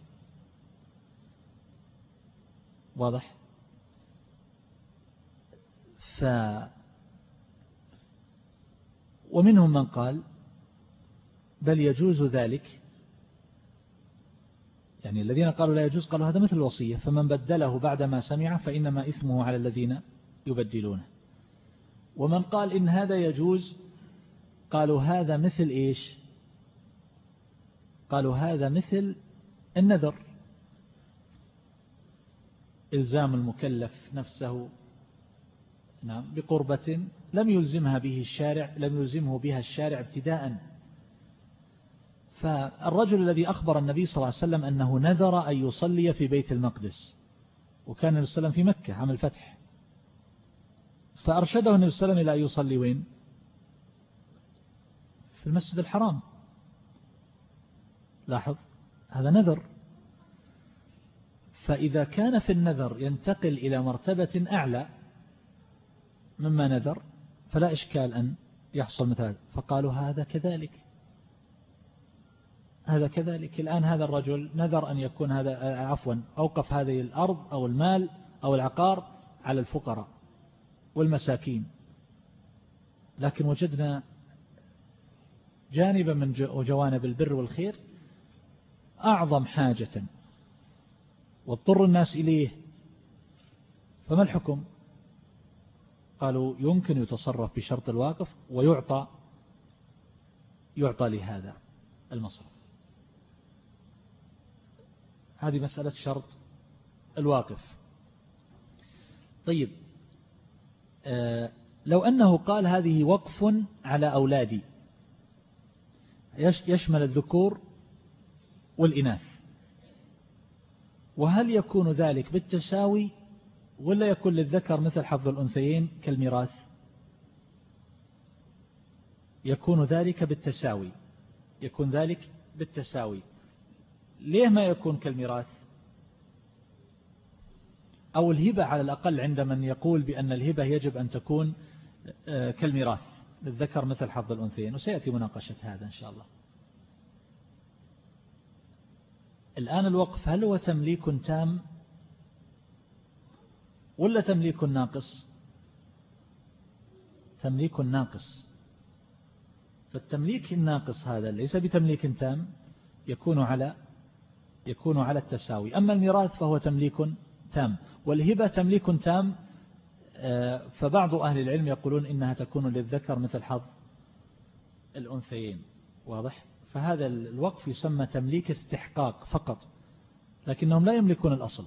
واضح؟ ومنهم من قال بل يجوز ذلك يعني الذين قالوا لا يجوز قالوا هذا مثل الوصية فمن بدله بعدما سمع فإنما إثمه على الذين يبدلونه. ومن قال إن هذا يجوز قالوا هذا مثل إيش؟ قالوا هذا مثل النذر إلزام المكلف نفسه نعم بقربة لم يلزمها به الشارع لم يلزمه بها الشارع ابتداء. فالرجل الذي أخبر النبي صلى الله عليه وسلم أنه نذر أن يصلي في بيت المقدس وكان النبي صلى الله عليه وسلم في مكة عام الفتح. فأرشده النبي صلى الله عليه وسلم إلى أن يصلي وين؟ في المسجد الحرام. لاحظ هذا نذر. فإذا كان في النذر ينتقل إلى مرتبة أعلى مما نذر فلا إشكال أن يحصل مثال. فقالوا هذا كذلك. هذا كذلك. الآن هذا الرجل نذر أن يكون هذا عفوا أوقف هذه الأرض أو المال أو العقار على الفقراء والمساكين. لكن وجدنا جانبا من جوانب البر والخير أعظم حاجة. واضطر الناس إليه. فما الحكم؟ قالوا يمكن يتصرف بشرط الواقف ويعطى يعطى لهذا المصرف. هذه مسألة شرط الواقف. طيب آه، لو أنه قال هذه وقف على أولادي يشمل الذكور والإناث وهل يكون ذلك بالتساوي ولا يكون للذكر مثل حظ الأنثيين كالميراث؟ يكون ذلك بالتساوي. يكون ذلك بالتساوي. ليه ما يكون كالميراث؟ أو الهبة على الأقل عند من يقول بأن الهبة يجب أن تكون آه، كالميراث للذكر مثل حظ الأنثيين. وسيأتي مناقشة هذا إن شاء الله. الآن الوقف. هل هو تمليك تام؟ ولا تمليك ناقص تمليك ناقص فالتمليك الناقص هذا ليس بتمليك تام يكون على يكون على التساوي. أما الميراث فهو تمليك تام. والهبة تمليك تام آه، فبعض أهل العلم يقولون إنها تكون للذكر مثل حظ الأنثيين. واضح؟ فهذا الوقف يسمى تمليك استحقاق فقط لكنهم لا يملكون الأصل.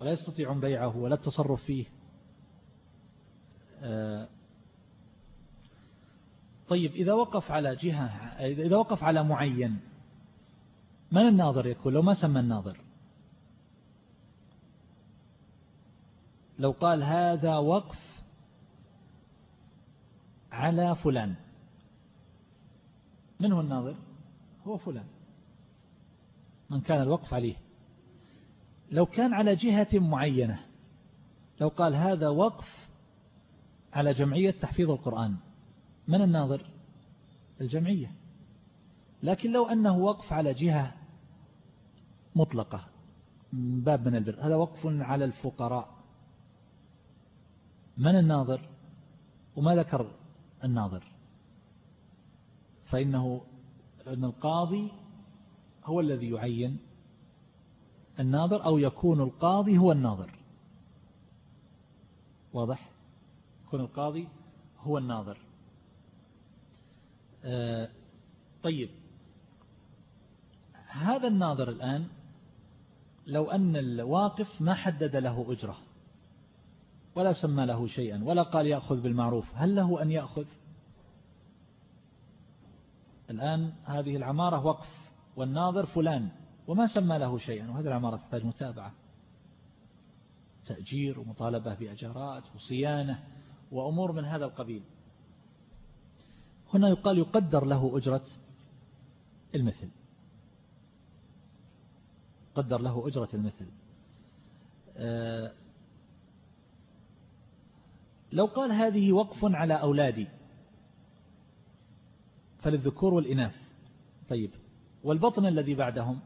ولا يستطيعون بيعه ولا التصرف فيه. آه، طيب إذا وقف على جهة إذا وقف على معين من الناظر يكون لو ما سمى الناظر. لو قال هذا وقف على فلان. من هو الناظر؟ هو فلان. من كان الوقف عليه. لو كان على جهة معينة لو قال هذا وقف على جمعية تحفيظ القرآن من الناظر؟ الجمعية. لكن لو أنه وقف على جهة مطلقة من باب من البر هذا وقف على الفقراء من الناظر؟ وما ذكر الناظر؟ فإنه أن القاضي هو الذي يعين الناظر أو يكون القاضي هو الناظر. واضح؟ يكون القاضي هو الناظر. آه، طيب. هذا الناظر الآن لو أن الواقف ما حدد له أجرة ولا سمى له شيئا ولا قال يأخذ بالمعروف هل له أن يأخذ؟ الآن هذه العمارة وقف والناظر فلان. وما سمى له شيئا. وهذه العمارة تحتاج متابعة. تأجير ومطالبة بأجارات وصيانة وأمور من هذا القبيل. هنا يقال يقدر له أجرة المثل. قدر له أجرة المثل. آه، لو قال هذه وقف على أولادي فللذكور والإناث. طيب والبطن الذي بعدهم؟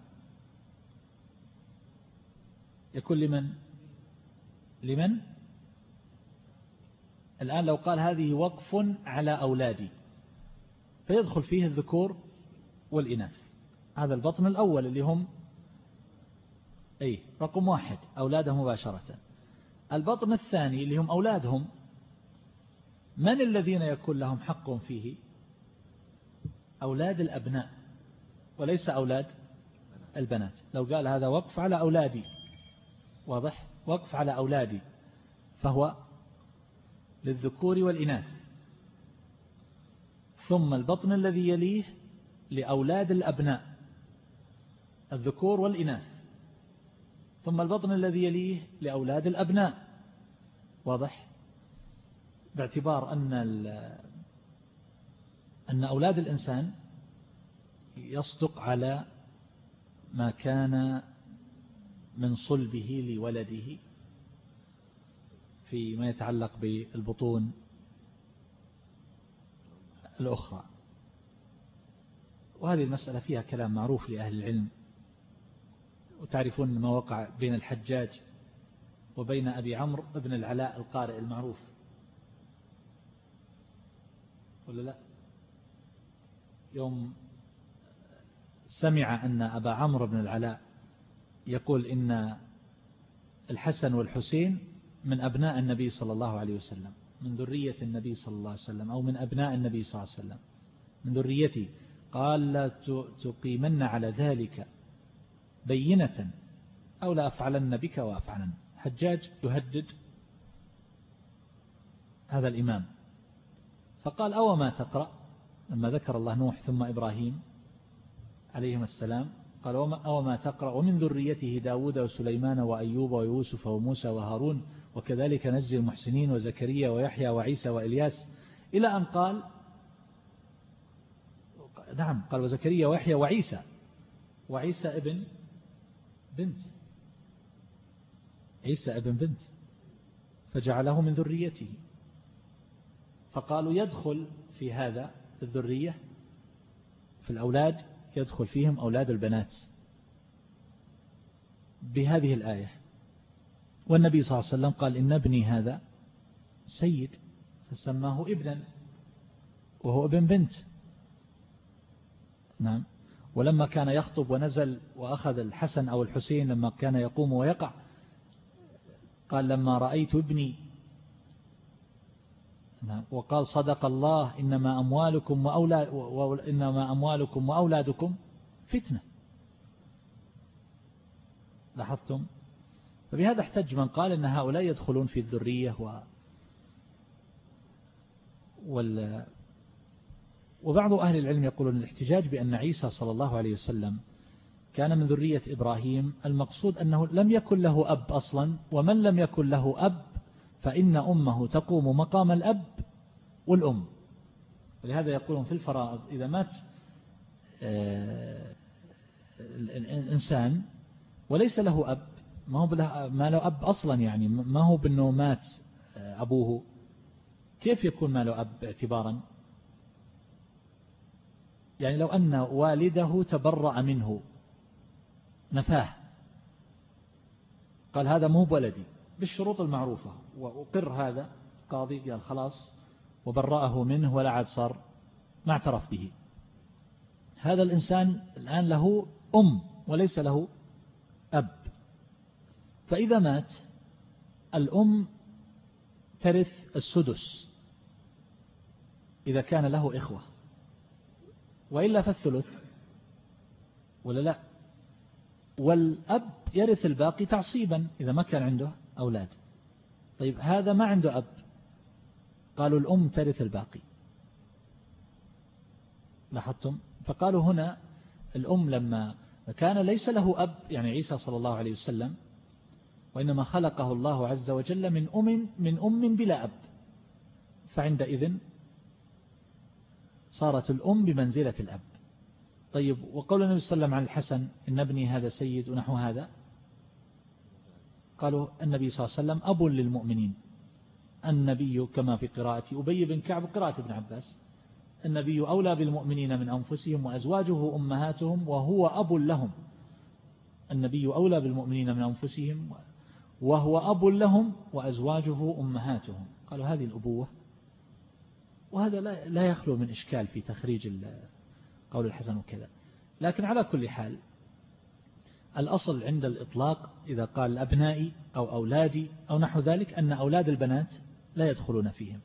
يكون لمن؟ لمن؟ الآن لو قال هذه وقف على أولادي فيدخل فيه الذكور والإناث. هذا البطن الأول اللي هم أي رقم واحد أولاده مباشرة. البطن الثاني اللي هم أولادهم من الذين يكون لهم حق فيه؟ أولاد الأبناء وليس أولاد البنات. لو قال هذا وقف على أولادي واضح؟ وقف على أولادي فهو للذكور والإناث. ثم البطن الذي يليه لأولاد الأبناء الذكور والإناث. ثم البطن الذي يليه لأولاد الأبناء. واضح؟ باعتبار أن أن أولاد الإنسان يصدق على ما كان من صلبه لولده فيما يتعلق بالبطون الأخرى. وهذه المسألة فيها كلام معروف لأهل العلم وتعرفون ما وقع بين الحجاج وبين أبي عمرو ابن العلاء القارئ المعروف. ولا لا؟ يوم سمع أن أبا عمرو بن العلاء يقول إن الحسن والحسين من أبناء النبي صلى الله عليه وسلم من ذرية النبي صلى الله عليه وسلم أو من أبناء النبي صلى الله عليه وسلم. من ذريتي. قال لا تقيمن على ذلك بينة أو لا أفعلن بك وأفعلن. حجاج يهدد هذا الإمام. فقال أو ما تقرأ؟ لما ذكر الله نوح ثم إبراهيم عليهما السلام قال أو ما تقرأ ومن ذريته داود وسليمان وأيوب ويوسف وموسى وهارون وكذلك نجزي المحسنين وزكريا ويحيى وعيسى وإلياس. إلى أن قال نعم قال وزكريا ويحيى وعيسى. وعيسى ابن بنت. عيسى ابن بنت. فجعله من ذريته. فقالوا يدخل في هذا الذرية في الأولاد يدخل فيهم أولاد البنات بهذه الآية. والنبي صلى الله عليه وسلم قال إن ابني هذا سيد فسماه ابنا وهو ابن بنت. نعم. ولما كان يخطب ونزل وأخذ الحسن أو الحسين لما كان يقوم ويقع قال لما رأيت ابني وقال صدق الله إنما أموالكم وأولاد إنما أموالكم وأولادكم فتنة. لاحظتم؟ فبهذا احتج من قال إن هؤلاء يدخلون في الذرية و وال وبعض أهل العلم يقولون الاحتجاج بأن عيسى صلى الله عليه وسلم كان من ذرية إبراهيم المقصود أنه لم يكن له أب أصلا ومن لم يكن له أب فإن أمه تقوم مقام الأب والأم. ولهذا يقولون في الفرائض إذا مات آه، الإنسان وليس له أب ما هو ما له أب أصلا يعني ما هو بأنه مات آه، أبوه. كيف يكون ما له أب اعتبارا؟ يعني لو أن والده تبرأ منه نفاه. قال هذا مو بولدي. بالشروط المعروفة. وأقر هذا قاضي قال خلاص وبرأه منه ولا عاد صار ما اعترف به. هذا الإنسان الآن له أم وليس له أب. فإذا مات الأم ترث السدس إذا كان له إخوة. وإلا فالثلث ولا لا؟ والأب يرث الباقي تعصيبا إذا ما كان عنده أولاد. طيب هذا ما عنده أب. قالوا الأم ترث الباقي. لاحظتم؟ فقالوا هنا الأم لما كان ليس له أب يعني عيسى صلى الله عليه وسلم وإنما خلقه الله عز وجل من أم من أم بلا أب. فعندئذ صارت الأم بمنزلة الأب. طيب وقول النبي صلى الله عليه وسلم عن الحسن إن ابني هذا سيد ونحو هذا. قالوا النبي صلى الله عليه وسلم أب للمؤمنين. النبي كما في قراءة أبي بن كعب قراءة ابن عباس. النبي أولى بالمؤمنين من أنفسهم وأزواجه أمهاتهم وهو أب لهم. النبي أولى بالمؤمنين من أنفسهم وهو أب لهم وأزواجه أمهاتهم قالوا هذه الأبوة. وهذا لا يخلو من إشكال في تخريج قول الحسن وكذا. لكن على كل حال الأصل عند الإطلاق إذا قال أبنائي أو أولادي أو نحو ذلك أن أولاد البنات لا يدخلون فيهم.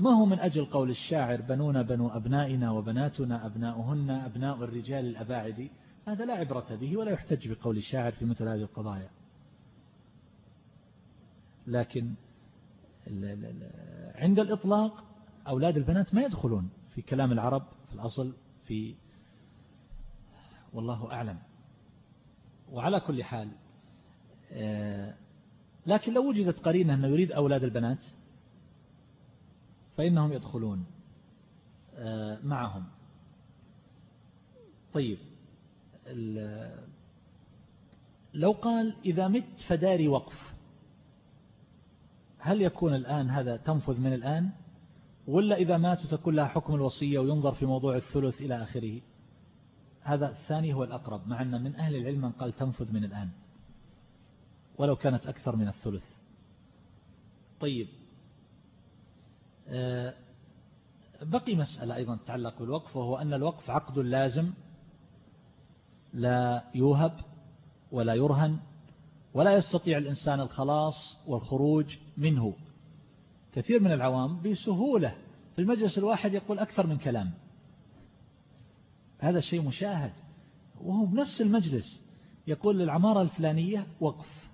ما هو من أجل قول الشاعر بنون بنو أبنائنا وبناتنا أبناؤهن أبناء الرجال الأباعد؟ هذا لا عبرة به ولا يحتج بقول الشاعر في مثل هذه القضايا. لكن عند الإطلاق أولاد البنات ما يدخلون في كلام العرب في الأصل في والله أعلم. وعلى كل حال آه، لكن لو وجدت قرينة أنه يريد أولاد البنات فإنهم يدخلون آه، معهم. طيب لو قال إذا مت فداري وقف هل يكون الآن هذا تنفذ من الآن؟ ولا إذا ماتوا تكون لها حكم الوصية وينظر في موضوع الثلث إلى آخره؟ هذا الثاني هو الأقرب مع أن من أهل العلم من قال تنفذ من الآن ولو كانت أكثر من الثلث. طيب آه، بقي مسألة أيضا تتعلق بالوقف وهو أن الوقف عقد لازم لا يوهب ولا يرهن ولا يستطيع الإنسان الخلاص والخروج منه. كثير من العوام بسهولة في المجلس الواحد يقول أكثر من كلام. هذا الشيء مشاهد. وهو بنفس المجلس يقول للعمارة الفلانية وقف.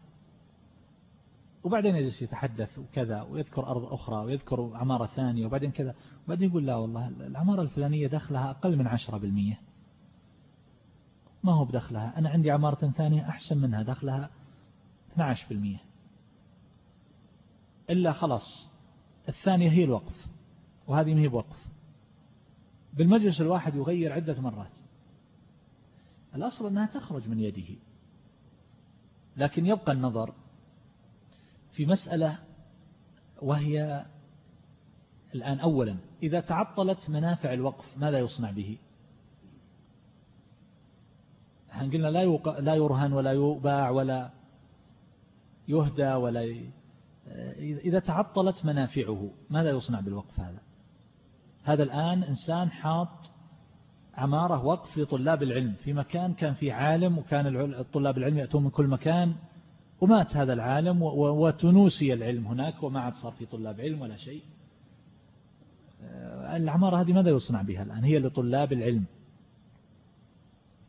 وبعدين يجلس يتحدث وكذا ويذكر أرض أخرى ويذكر عمارة ثانية وبعدين كذا. وبعدين يقول لا والله العمارة الفلانية دخلها أقل من عشرة بالمية. ما هو بدخلها؟ أنا عندي عمارة ثانية أحسن منها دخلها 12% إلا خلاص الثانية هي الوقف وهذه ما هي بوقف. بالمجلس الواحد يغير عدة مرات. الأصل أنها تخرج من يده. لكن يبقى النظر في مسألة وهي الآن أولا إذا تعطلت منافع الوقف ماذا يصنع به؟ قلنا لا لا يرهن ولا يباع ولا يهدى ولا. إذا تعطلت منافعه ماذا يصنع بالوقف هذا؟ هذا الآن إنسان حاط عمارة وقف لطلاب العلم في مكان كان فيه عالم وكان الطلاب العلم يأتون من كل مكان ومات هذا العالم وتنوسي العلم هناك وما عاد صار في طلاب علم ولا شيء. آه، العمارة هذه ماذا يصنع بها الآن؟ هي لطلاب العلم.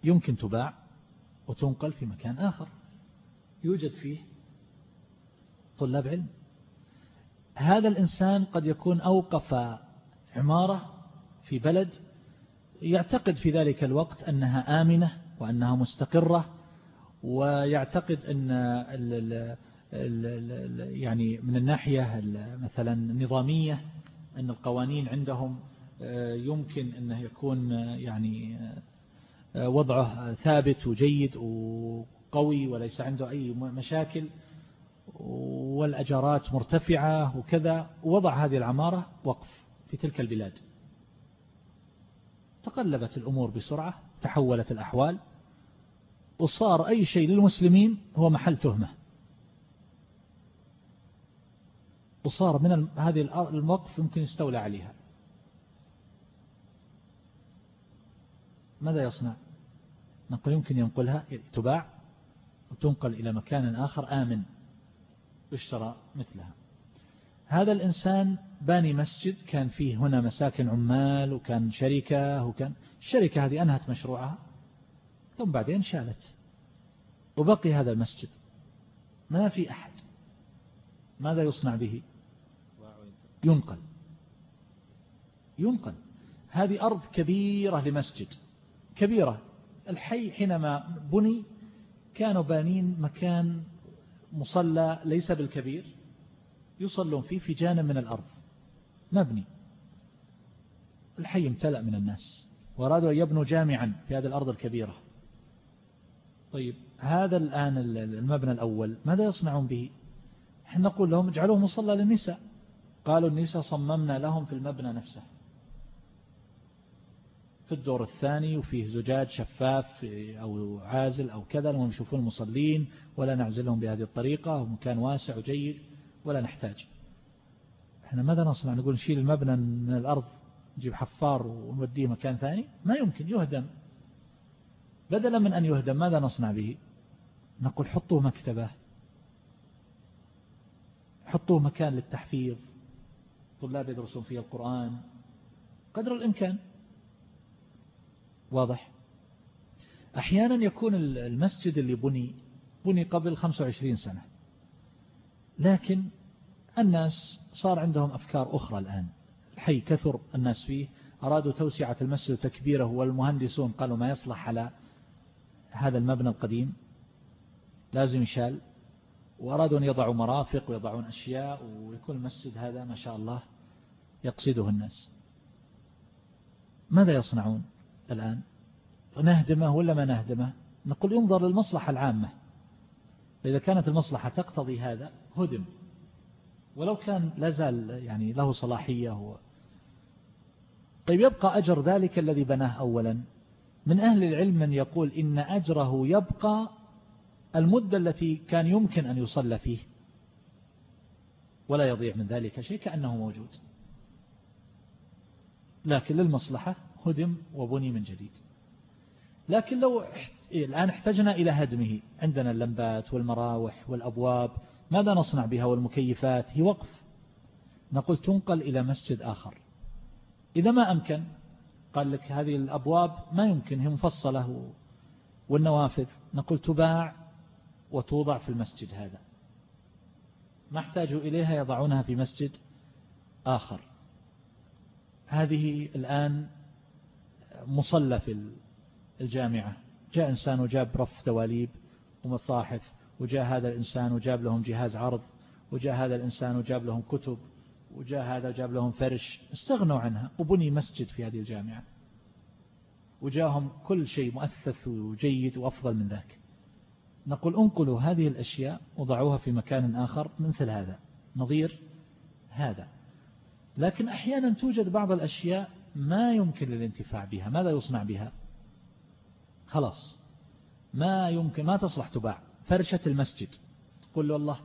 يمكن تباع وتنقل في مكان آخر. يوجد فيه طلاب علم. هذا الإنسان قد يكون أوقف عمارة في بلد يعتقد في ذلك الوقت أنها آمنة وأنها مستقرة ويعتقد أن يعني من الناحية مثلا النظامية أن القوانين عندهم آه، يمكن أنه يكون آه، يعني آه، وضعه ثابت وجيد وقوي وليس عنده أي مشاكل والأجارات مرتفعة وكذا. وضع هذه العمارة وقف. في تلك البلاد. تقلبت الأمور بسرعة تحولت الأحوال. وصار أي شيء للمسلمين هو محل تهمة. وصار من هذه الموقف يمكن يستولى عليها. ماذا يصنع؟ نقول يمكن ينقلها تباع وتنقل إلى مكان آخر آمن يشترى مثلها. هذا الإنسان باني مسجد كان فيه هنا مساكن عمال وكان شركة وكان الشركة هذه أنهت مشروعها ثم بعدين شالت وبقي هذا المسجد. ما في أحد. ماذا يصنع به؟ ينقل. ينقل. هذه أرض كبيرة لمسجد. كبيرة. الحي حينما بني كانوا بانين مكان مصلى ليس بالكبير. يصلون فيه في جانب من الأرض. مبني. الحي امتلأ من الناس. وأرادوا أن يبنوا جامعا في هذه الأرض الكبيرة. طيب هذا الآن المبنى الأول. ماذا يصنعون به؟ إحنا نقول لهم اجعلوه مصلى للنساء. قالوا النساء صممنا لهم في المبنى نفسه. في الدور الثاني وفيه زجاج شفاف أو عازل أو كذا لهم يشوفون المصلين ولا نعزلهم بهذه الطريقة ومكان واسع وجيد ولا نحتاج. إحنا ماذا نصنع؟ نقول نشيل المبنى من الأرض نجيب حفار ونوديه مكان ثاني؟ ما يمكن يهدم. بدلا من أن يهدم ماذا نصنع به؟ نقول حطوه مكتبة. حطوه مكان للتحفيظ. طلاب يدرسون فيه القرآن. قدر الإمكان. واضح. أحيانا يكون المسجد اللي بني بني قبل 25 سنة. لكن الناس صار عندهم أفكار أخرى الآن. الحي كثر الناس فيه. أرادوا توسعة المسجد وتكبيره والمهندسون قالوا ما يصلح على هذا المبنى القديم. لازم يشال. وأرادوا أن يضعوا مرافق ويضعون أشياء ويكون المسجد هذا ما شاء الله يقصده الناس. ماذا يصنعون الآن؟ نهدمه ولا ما نهدمه؟ نقول ينظر للمصلحة العامة. إذا كانت المصلحة تقتضي هذا هدم. ولو كان لازال يعني له صلاحية هو طيب يبقى أجر ذلك الذي بناه أولا. من أهل العلم من يقول إن أجره يبقى المدة التي كان يمكن أن يصلى فيه ولا يضيع من ذلك شيء كأنه موجود. لكن للمصلحة هدم وبني من جديد. لكن لو الآن احتجنا إلى هدمه عندنا اللمبات والمراوح والأبواب. ماذا نصنع بها والمكيفات؟ هي وقف. نقول تنقل إلى مسجد آخر. إذا ما أمكن. قال لك هذه الأبواب ما يمكن هي مفصلة والنوافذ. نقول تباع وتوضع في المسجد هذا. ما احتاجوا إليها يضعونها في مسجد آخر. هذه الآن مصلى في الجامعة. جاء إنسان وجاب رف دواليب ومصاحف. وجاء هذا الإنسان وجاب لهم جهاز عرض وجاء هذا الإنسان وجاب لهم كتب وجاء هذا وجاب لهم فرش استغنوا عنها وبني مسجد في هذه الجامعة. وجاءهم كل شيء مؤثث وجيد وأفضل من ذاك. نقول انقلوا هذه الأشياء وضعوها في مكان آخر مثل هذا. نظير هذا. لكن أحيانا توجد بعض الأشياء ما يمكن للانتفاع بها. ماذا يصنع بها؟ خلاص. ما يمكن ما تصلح تباع. فرشة المسجد. تقول له والله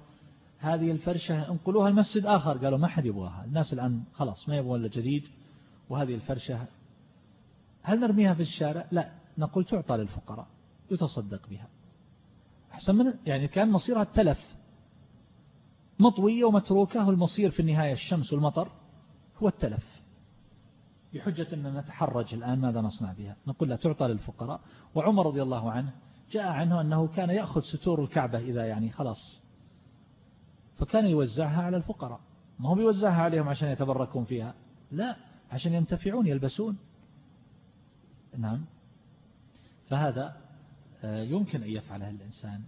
هذه الفرشة انقلوها المسجد آخر. قالوا ما حد يبغاها. الناس الآن خلاص ما يبغون إلا جديد وهذه الفرشة. هل نرميها في الشارع؟ لا. نقول تعطى للفقراء يتصدق بها. أحسن من يعني كان مصيرها التلف. مطوية ومتروكة والمصير في النهاية الشمس والمطر هو التلف. بحجة أننا نتحرج الآن ماذا نصنع بها؟ نقول لا تعطى للفقراء. وعمر رضي الله عنه جاء عنه أنه كان يأخذ ستور الكعبة إذا يعني خلاص. فكان يوزعها على الفقراء. ما هو بيوزعها عليهم عشان يتبركون فيها؟ لا عشان ينتفعون يلبسون. نعم. فهذا آه، يمكن أن يفعلها الإنسان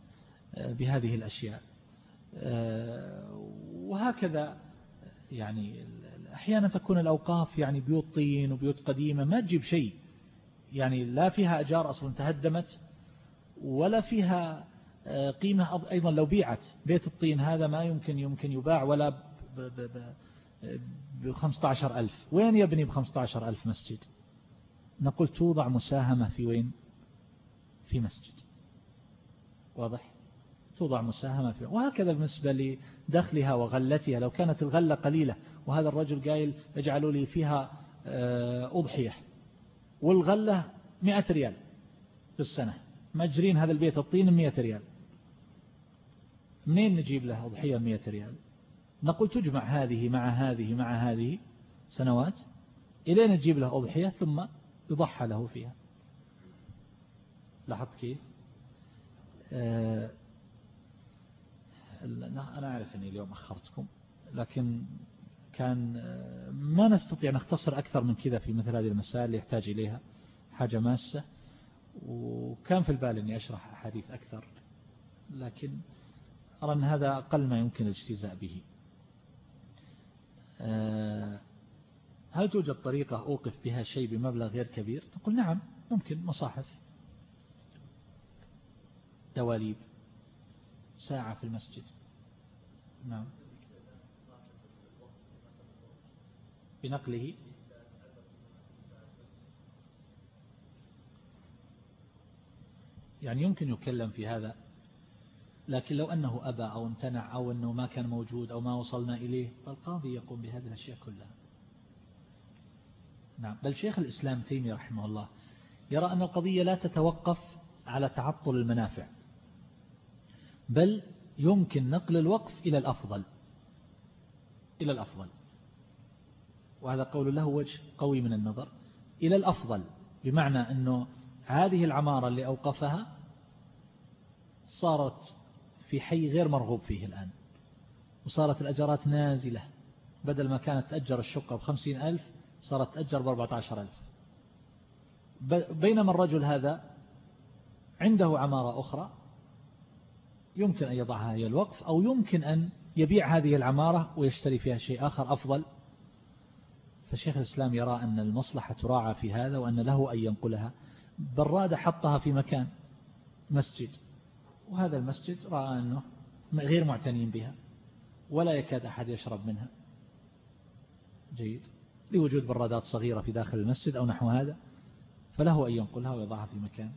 آه، بهذه الأشياء. آه، وهكذا يعني أحيانا تكون الأوقاف يعني بيوت طين وبيوت قديمة ما تجيب شيء. يعني لا فيها أجار أصلا تهدمت. ولا فيها قيمة أيضا لو بيعت بيت الطين هذا ما يمكن يمكن يباع ولا ب 15 ألف. وين يبني ب 15 ألف مسجد؟ نقول توضع مساهمة في وين؟ في مسجد. واضح؟ توضع مساهمة في وهكذا بالنسبة لدخلها وغلتها. لو كانت الغلة قليلة وهذا الرجل قايل اجعلوا لي فيها آه، أضحية والغلة مئة ريال في السنة. مجرين هذا البيت الطين مئة ريال. منين نجيب له أضحية مئة ريال؟ نقول تجمع هذه مع هذه مع هذه سنوات إلين نجيب له أضحية ثم يضحى له فيها. لاحظت كيف؟ آه أنا أعرف أني اليوم أخرتكم لكن كان آه، ما نستطيع نختصر أكثر من كذا في مثل هذه المسائل اللي يحتاج إليها حاجة ماسة. وكان في البال أني أشرح أحاديث أكثر لكن أرى أن هذا أقل ما يمكن الاجتزاء به. آه، هل توجد طريقة أوقف بها شيء بمبلغ غير كبير؟ نقول نعم ممكن مصاحف دواليب ساعة في المسجد. نعم. بنقله يعني يمكن يكلم في هذا لكن لو أنه أبى أو امتنع أو أنه ما كان موجود أو ما وصلنا إليه فالقاضي يقوم بهذه الأشياء كلها. نعم بل شيخ الإسلام تيمي رحمه الله يرى أن القضية لا تتوقف على تعطل المنافع بل يمكن نقل الوقف إلى الأفضل إلى الأفضل. وهذا قول له وجه قوي من النظر إلى الأفضل بمعنى أنه هذه العمارة اللي أوقفها صارت في حي غير مرغوب فيه الآن وصارت الأجارات نازلة. بدل ما كانت تأجر الشقة بخمسين ألف صارت تأجر بأربعة عشر ألف بينما الرجل هذا عنده عمارة أخرى يمكن أن يضعها هي الوقف أو يمكن أن يبيع هذه العمارة ويشتري فيها شيء آخر أفضل. فشيخ الإسلام يرى أن المصلحة تراعى في هذا وأن له أن ينقلها. برادة حطها في مكان مسجد. وهذا المسجد رأى أنه غير معتنين بها ولا يكاد أحد يشرب منها. جيد. لوجود برادات صغيرة في داخل المسجد أو نحو هذا فله أن ينقلها ويضعها في مكان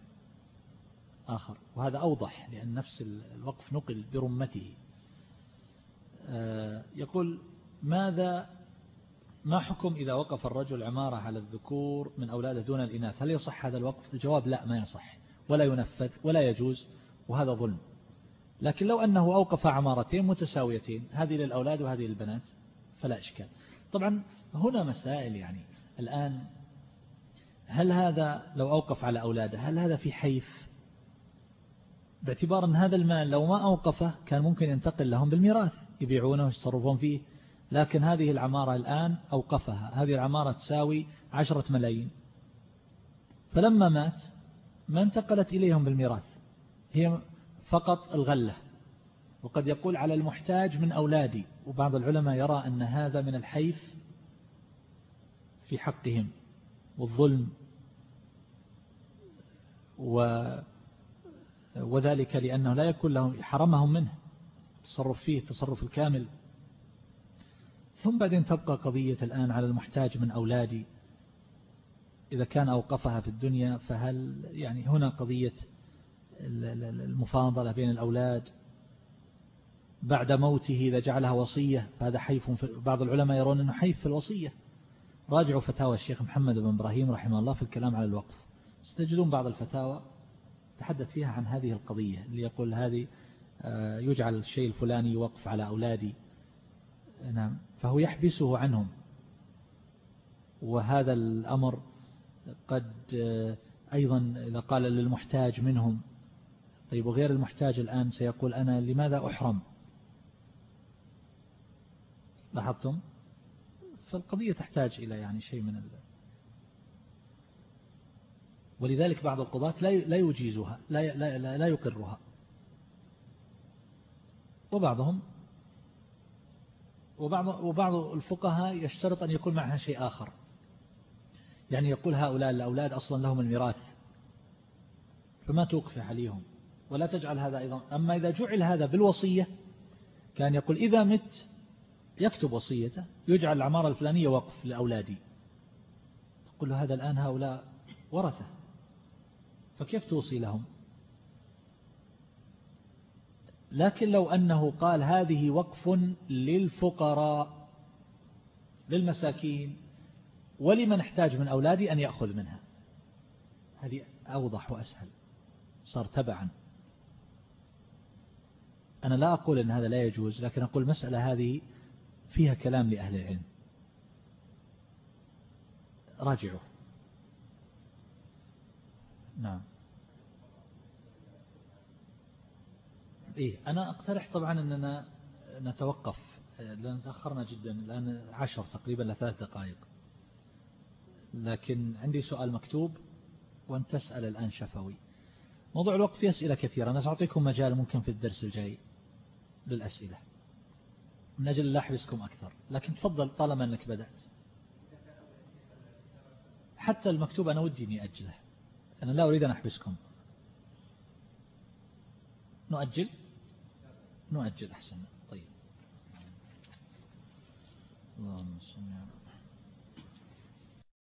آخر. وهذا أوضح لأن نفس الوقف نقل برمته. آه، يقول ماذا ما حكم إذا وقف الرجل عمارة على الذكور من أولاده دون الإناث؟ هل يصح هذا الوقف؟ الجواب لا ما يصح. ولا ينفذ ولا يجوز. وهذا ظلم. لكن لو أنه أوقف عمارتين متساويتين هذه للأولاد وهذه للبنات فلا إشكال. طبعا هنا مسائل يعني. الآن هل هذا لو أوقف على أولاده هل هذا في حيف؟ باعتبار أن هذا المال لو ما أوقفه كان ممكن ينتقل لهم بالميراث يبيعونه ويتصرفون فيه. لكن هذه العمارة الآن أوقفها. هذه العمارة تساوي عشرة ملايين. فلما مات ما انتقلت إليهم بالميراث. هي فقط الغلة. وقد يقول على المحتاج من أولادي وبعض العلماء يرى أن هذا من الحيف في حقهم والظلم و وذلك لأنه لا يكون لهم حرمهم منه التصرف فيه التصرف الكامل. ثم بعدين تبقى قضية الآن على المحتاج من أولادي. إذا كان أوقفها في الدنيا فهل يعني هنا قضية المفاضلة بين الأولاد بعد موته إذا جعلها وصية فهذا حيف بعض العلماء يرون أنه حيف في الوصية. راجعوا فتاوى الشيخ محمد بن إبراهيم رحمه الله في الكلام على الوقف. ستجدون بعض الفتاوى تحدث فيها عن هذه القضية اللي يقول هذه آه، يجعل الشيء الفلاني وقف على أولادي. نعم فهو يحبسه عنهم. وهذا الأمر قد آه، أيضا إذا قال للمحتاج منهم طيب وغير المحتاج الآن سيقول أنا لماذا أحرم؟ لاحظتم؟ فالقضية تحتاج إلى يعني شيء من ال... ولذلك بعض القضاة لا يجيزها لا لا لا يقرها. وبعضهم وبعض وبعض الفقهاء يشترط أن يكون معها شيء آخر. يعني يقول هؤلاء الأولاد أصلا لهم الميراث فما توقف عليهم؟ ولا تجعل هذا أيضا. أما إذا جعل هذا بالوصية كان يقول إذا مت يكتب وصيته يجعل العمارة الفلانية وقف لأولادي. تقول له هذا الآن هؤلاء ورثة. فكيف توصي لهم؟ لكن لو أنه قال هذه وقف للفقراء للمساكين ولمن احتاج من أولادي أن يأخذ منها. هذه أوضح وأسهل. صار تبعا. أنا لا أقول أن هذا لا يجوز لكن أقول المسألة هذه فيها كلام لأهل العلم. راجعوا. نعم. إيه أنا أقترح طبعا أننا نتوقف لأن تأخرنا جدا الآن عشر تقريبا لثلاث دقائق. لكن عندي سؤال مكتوب وأن تسأل الآن شفوي. موضوع الوقت فيه أسئلة كثيرة أنا سأعطيكم مجال ممكن في الدرس الجاي. للأسئلة. من أجل لا أحبسكم أكثر. لكن تفضل طالما أنك بدأت. حتى المكتوب أنا ودي أني أجله. أنا لا أريد أن أحبسكم. نؤجل؟ نؤجل أحسن. طيب. اللهم صل على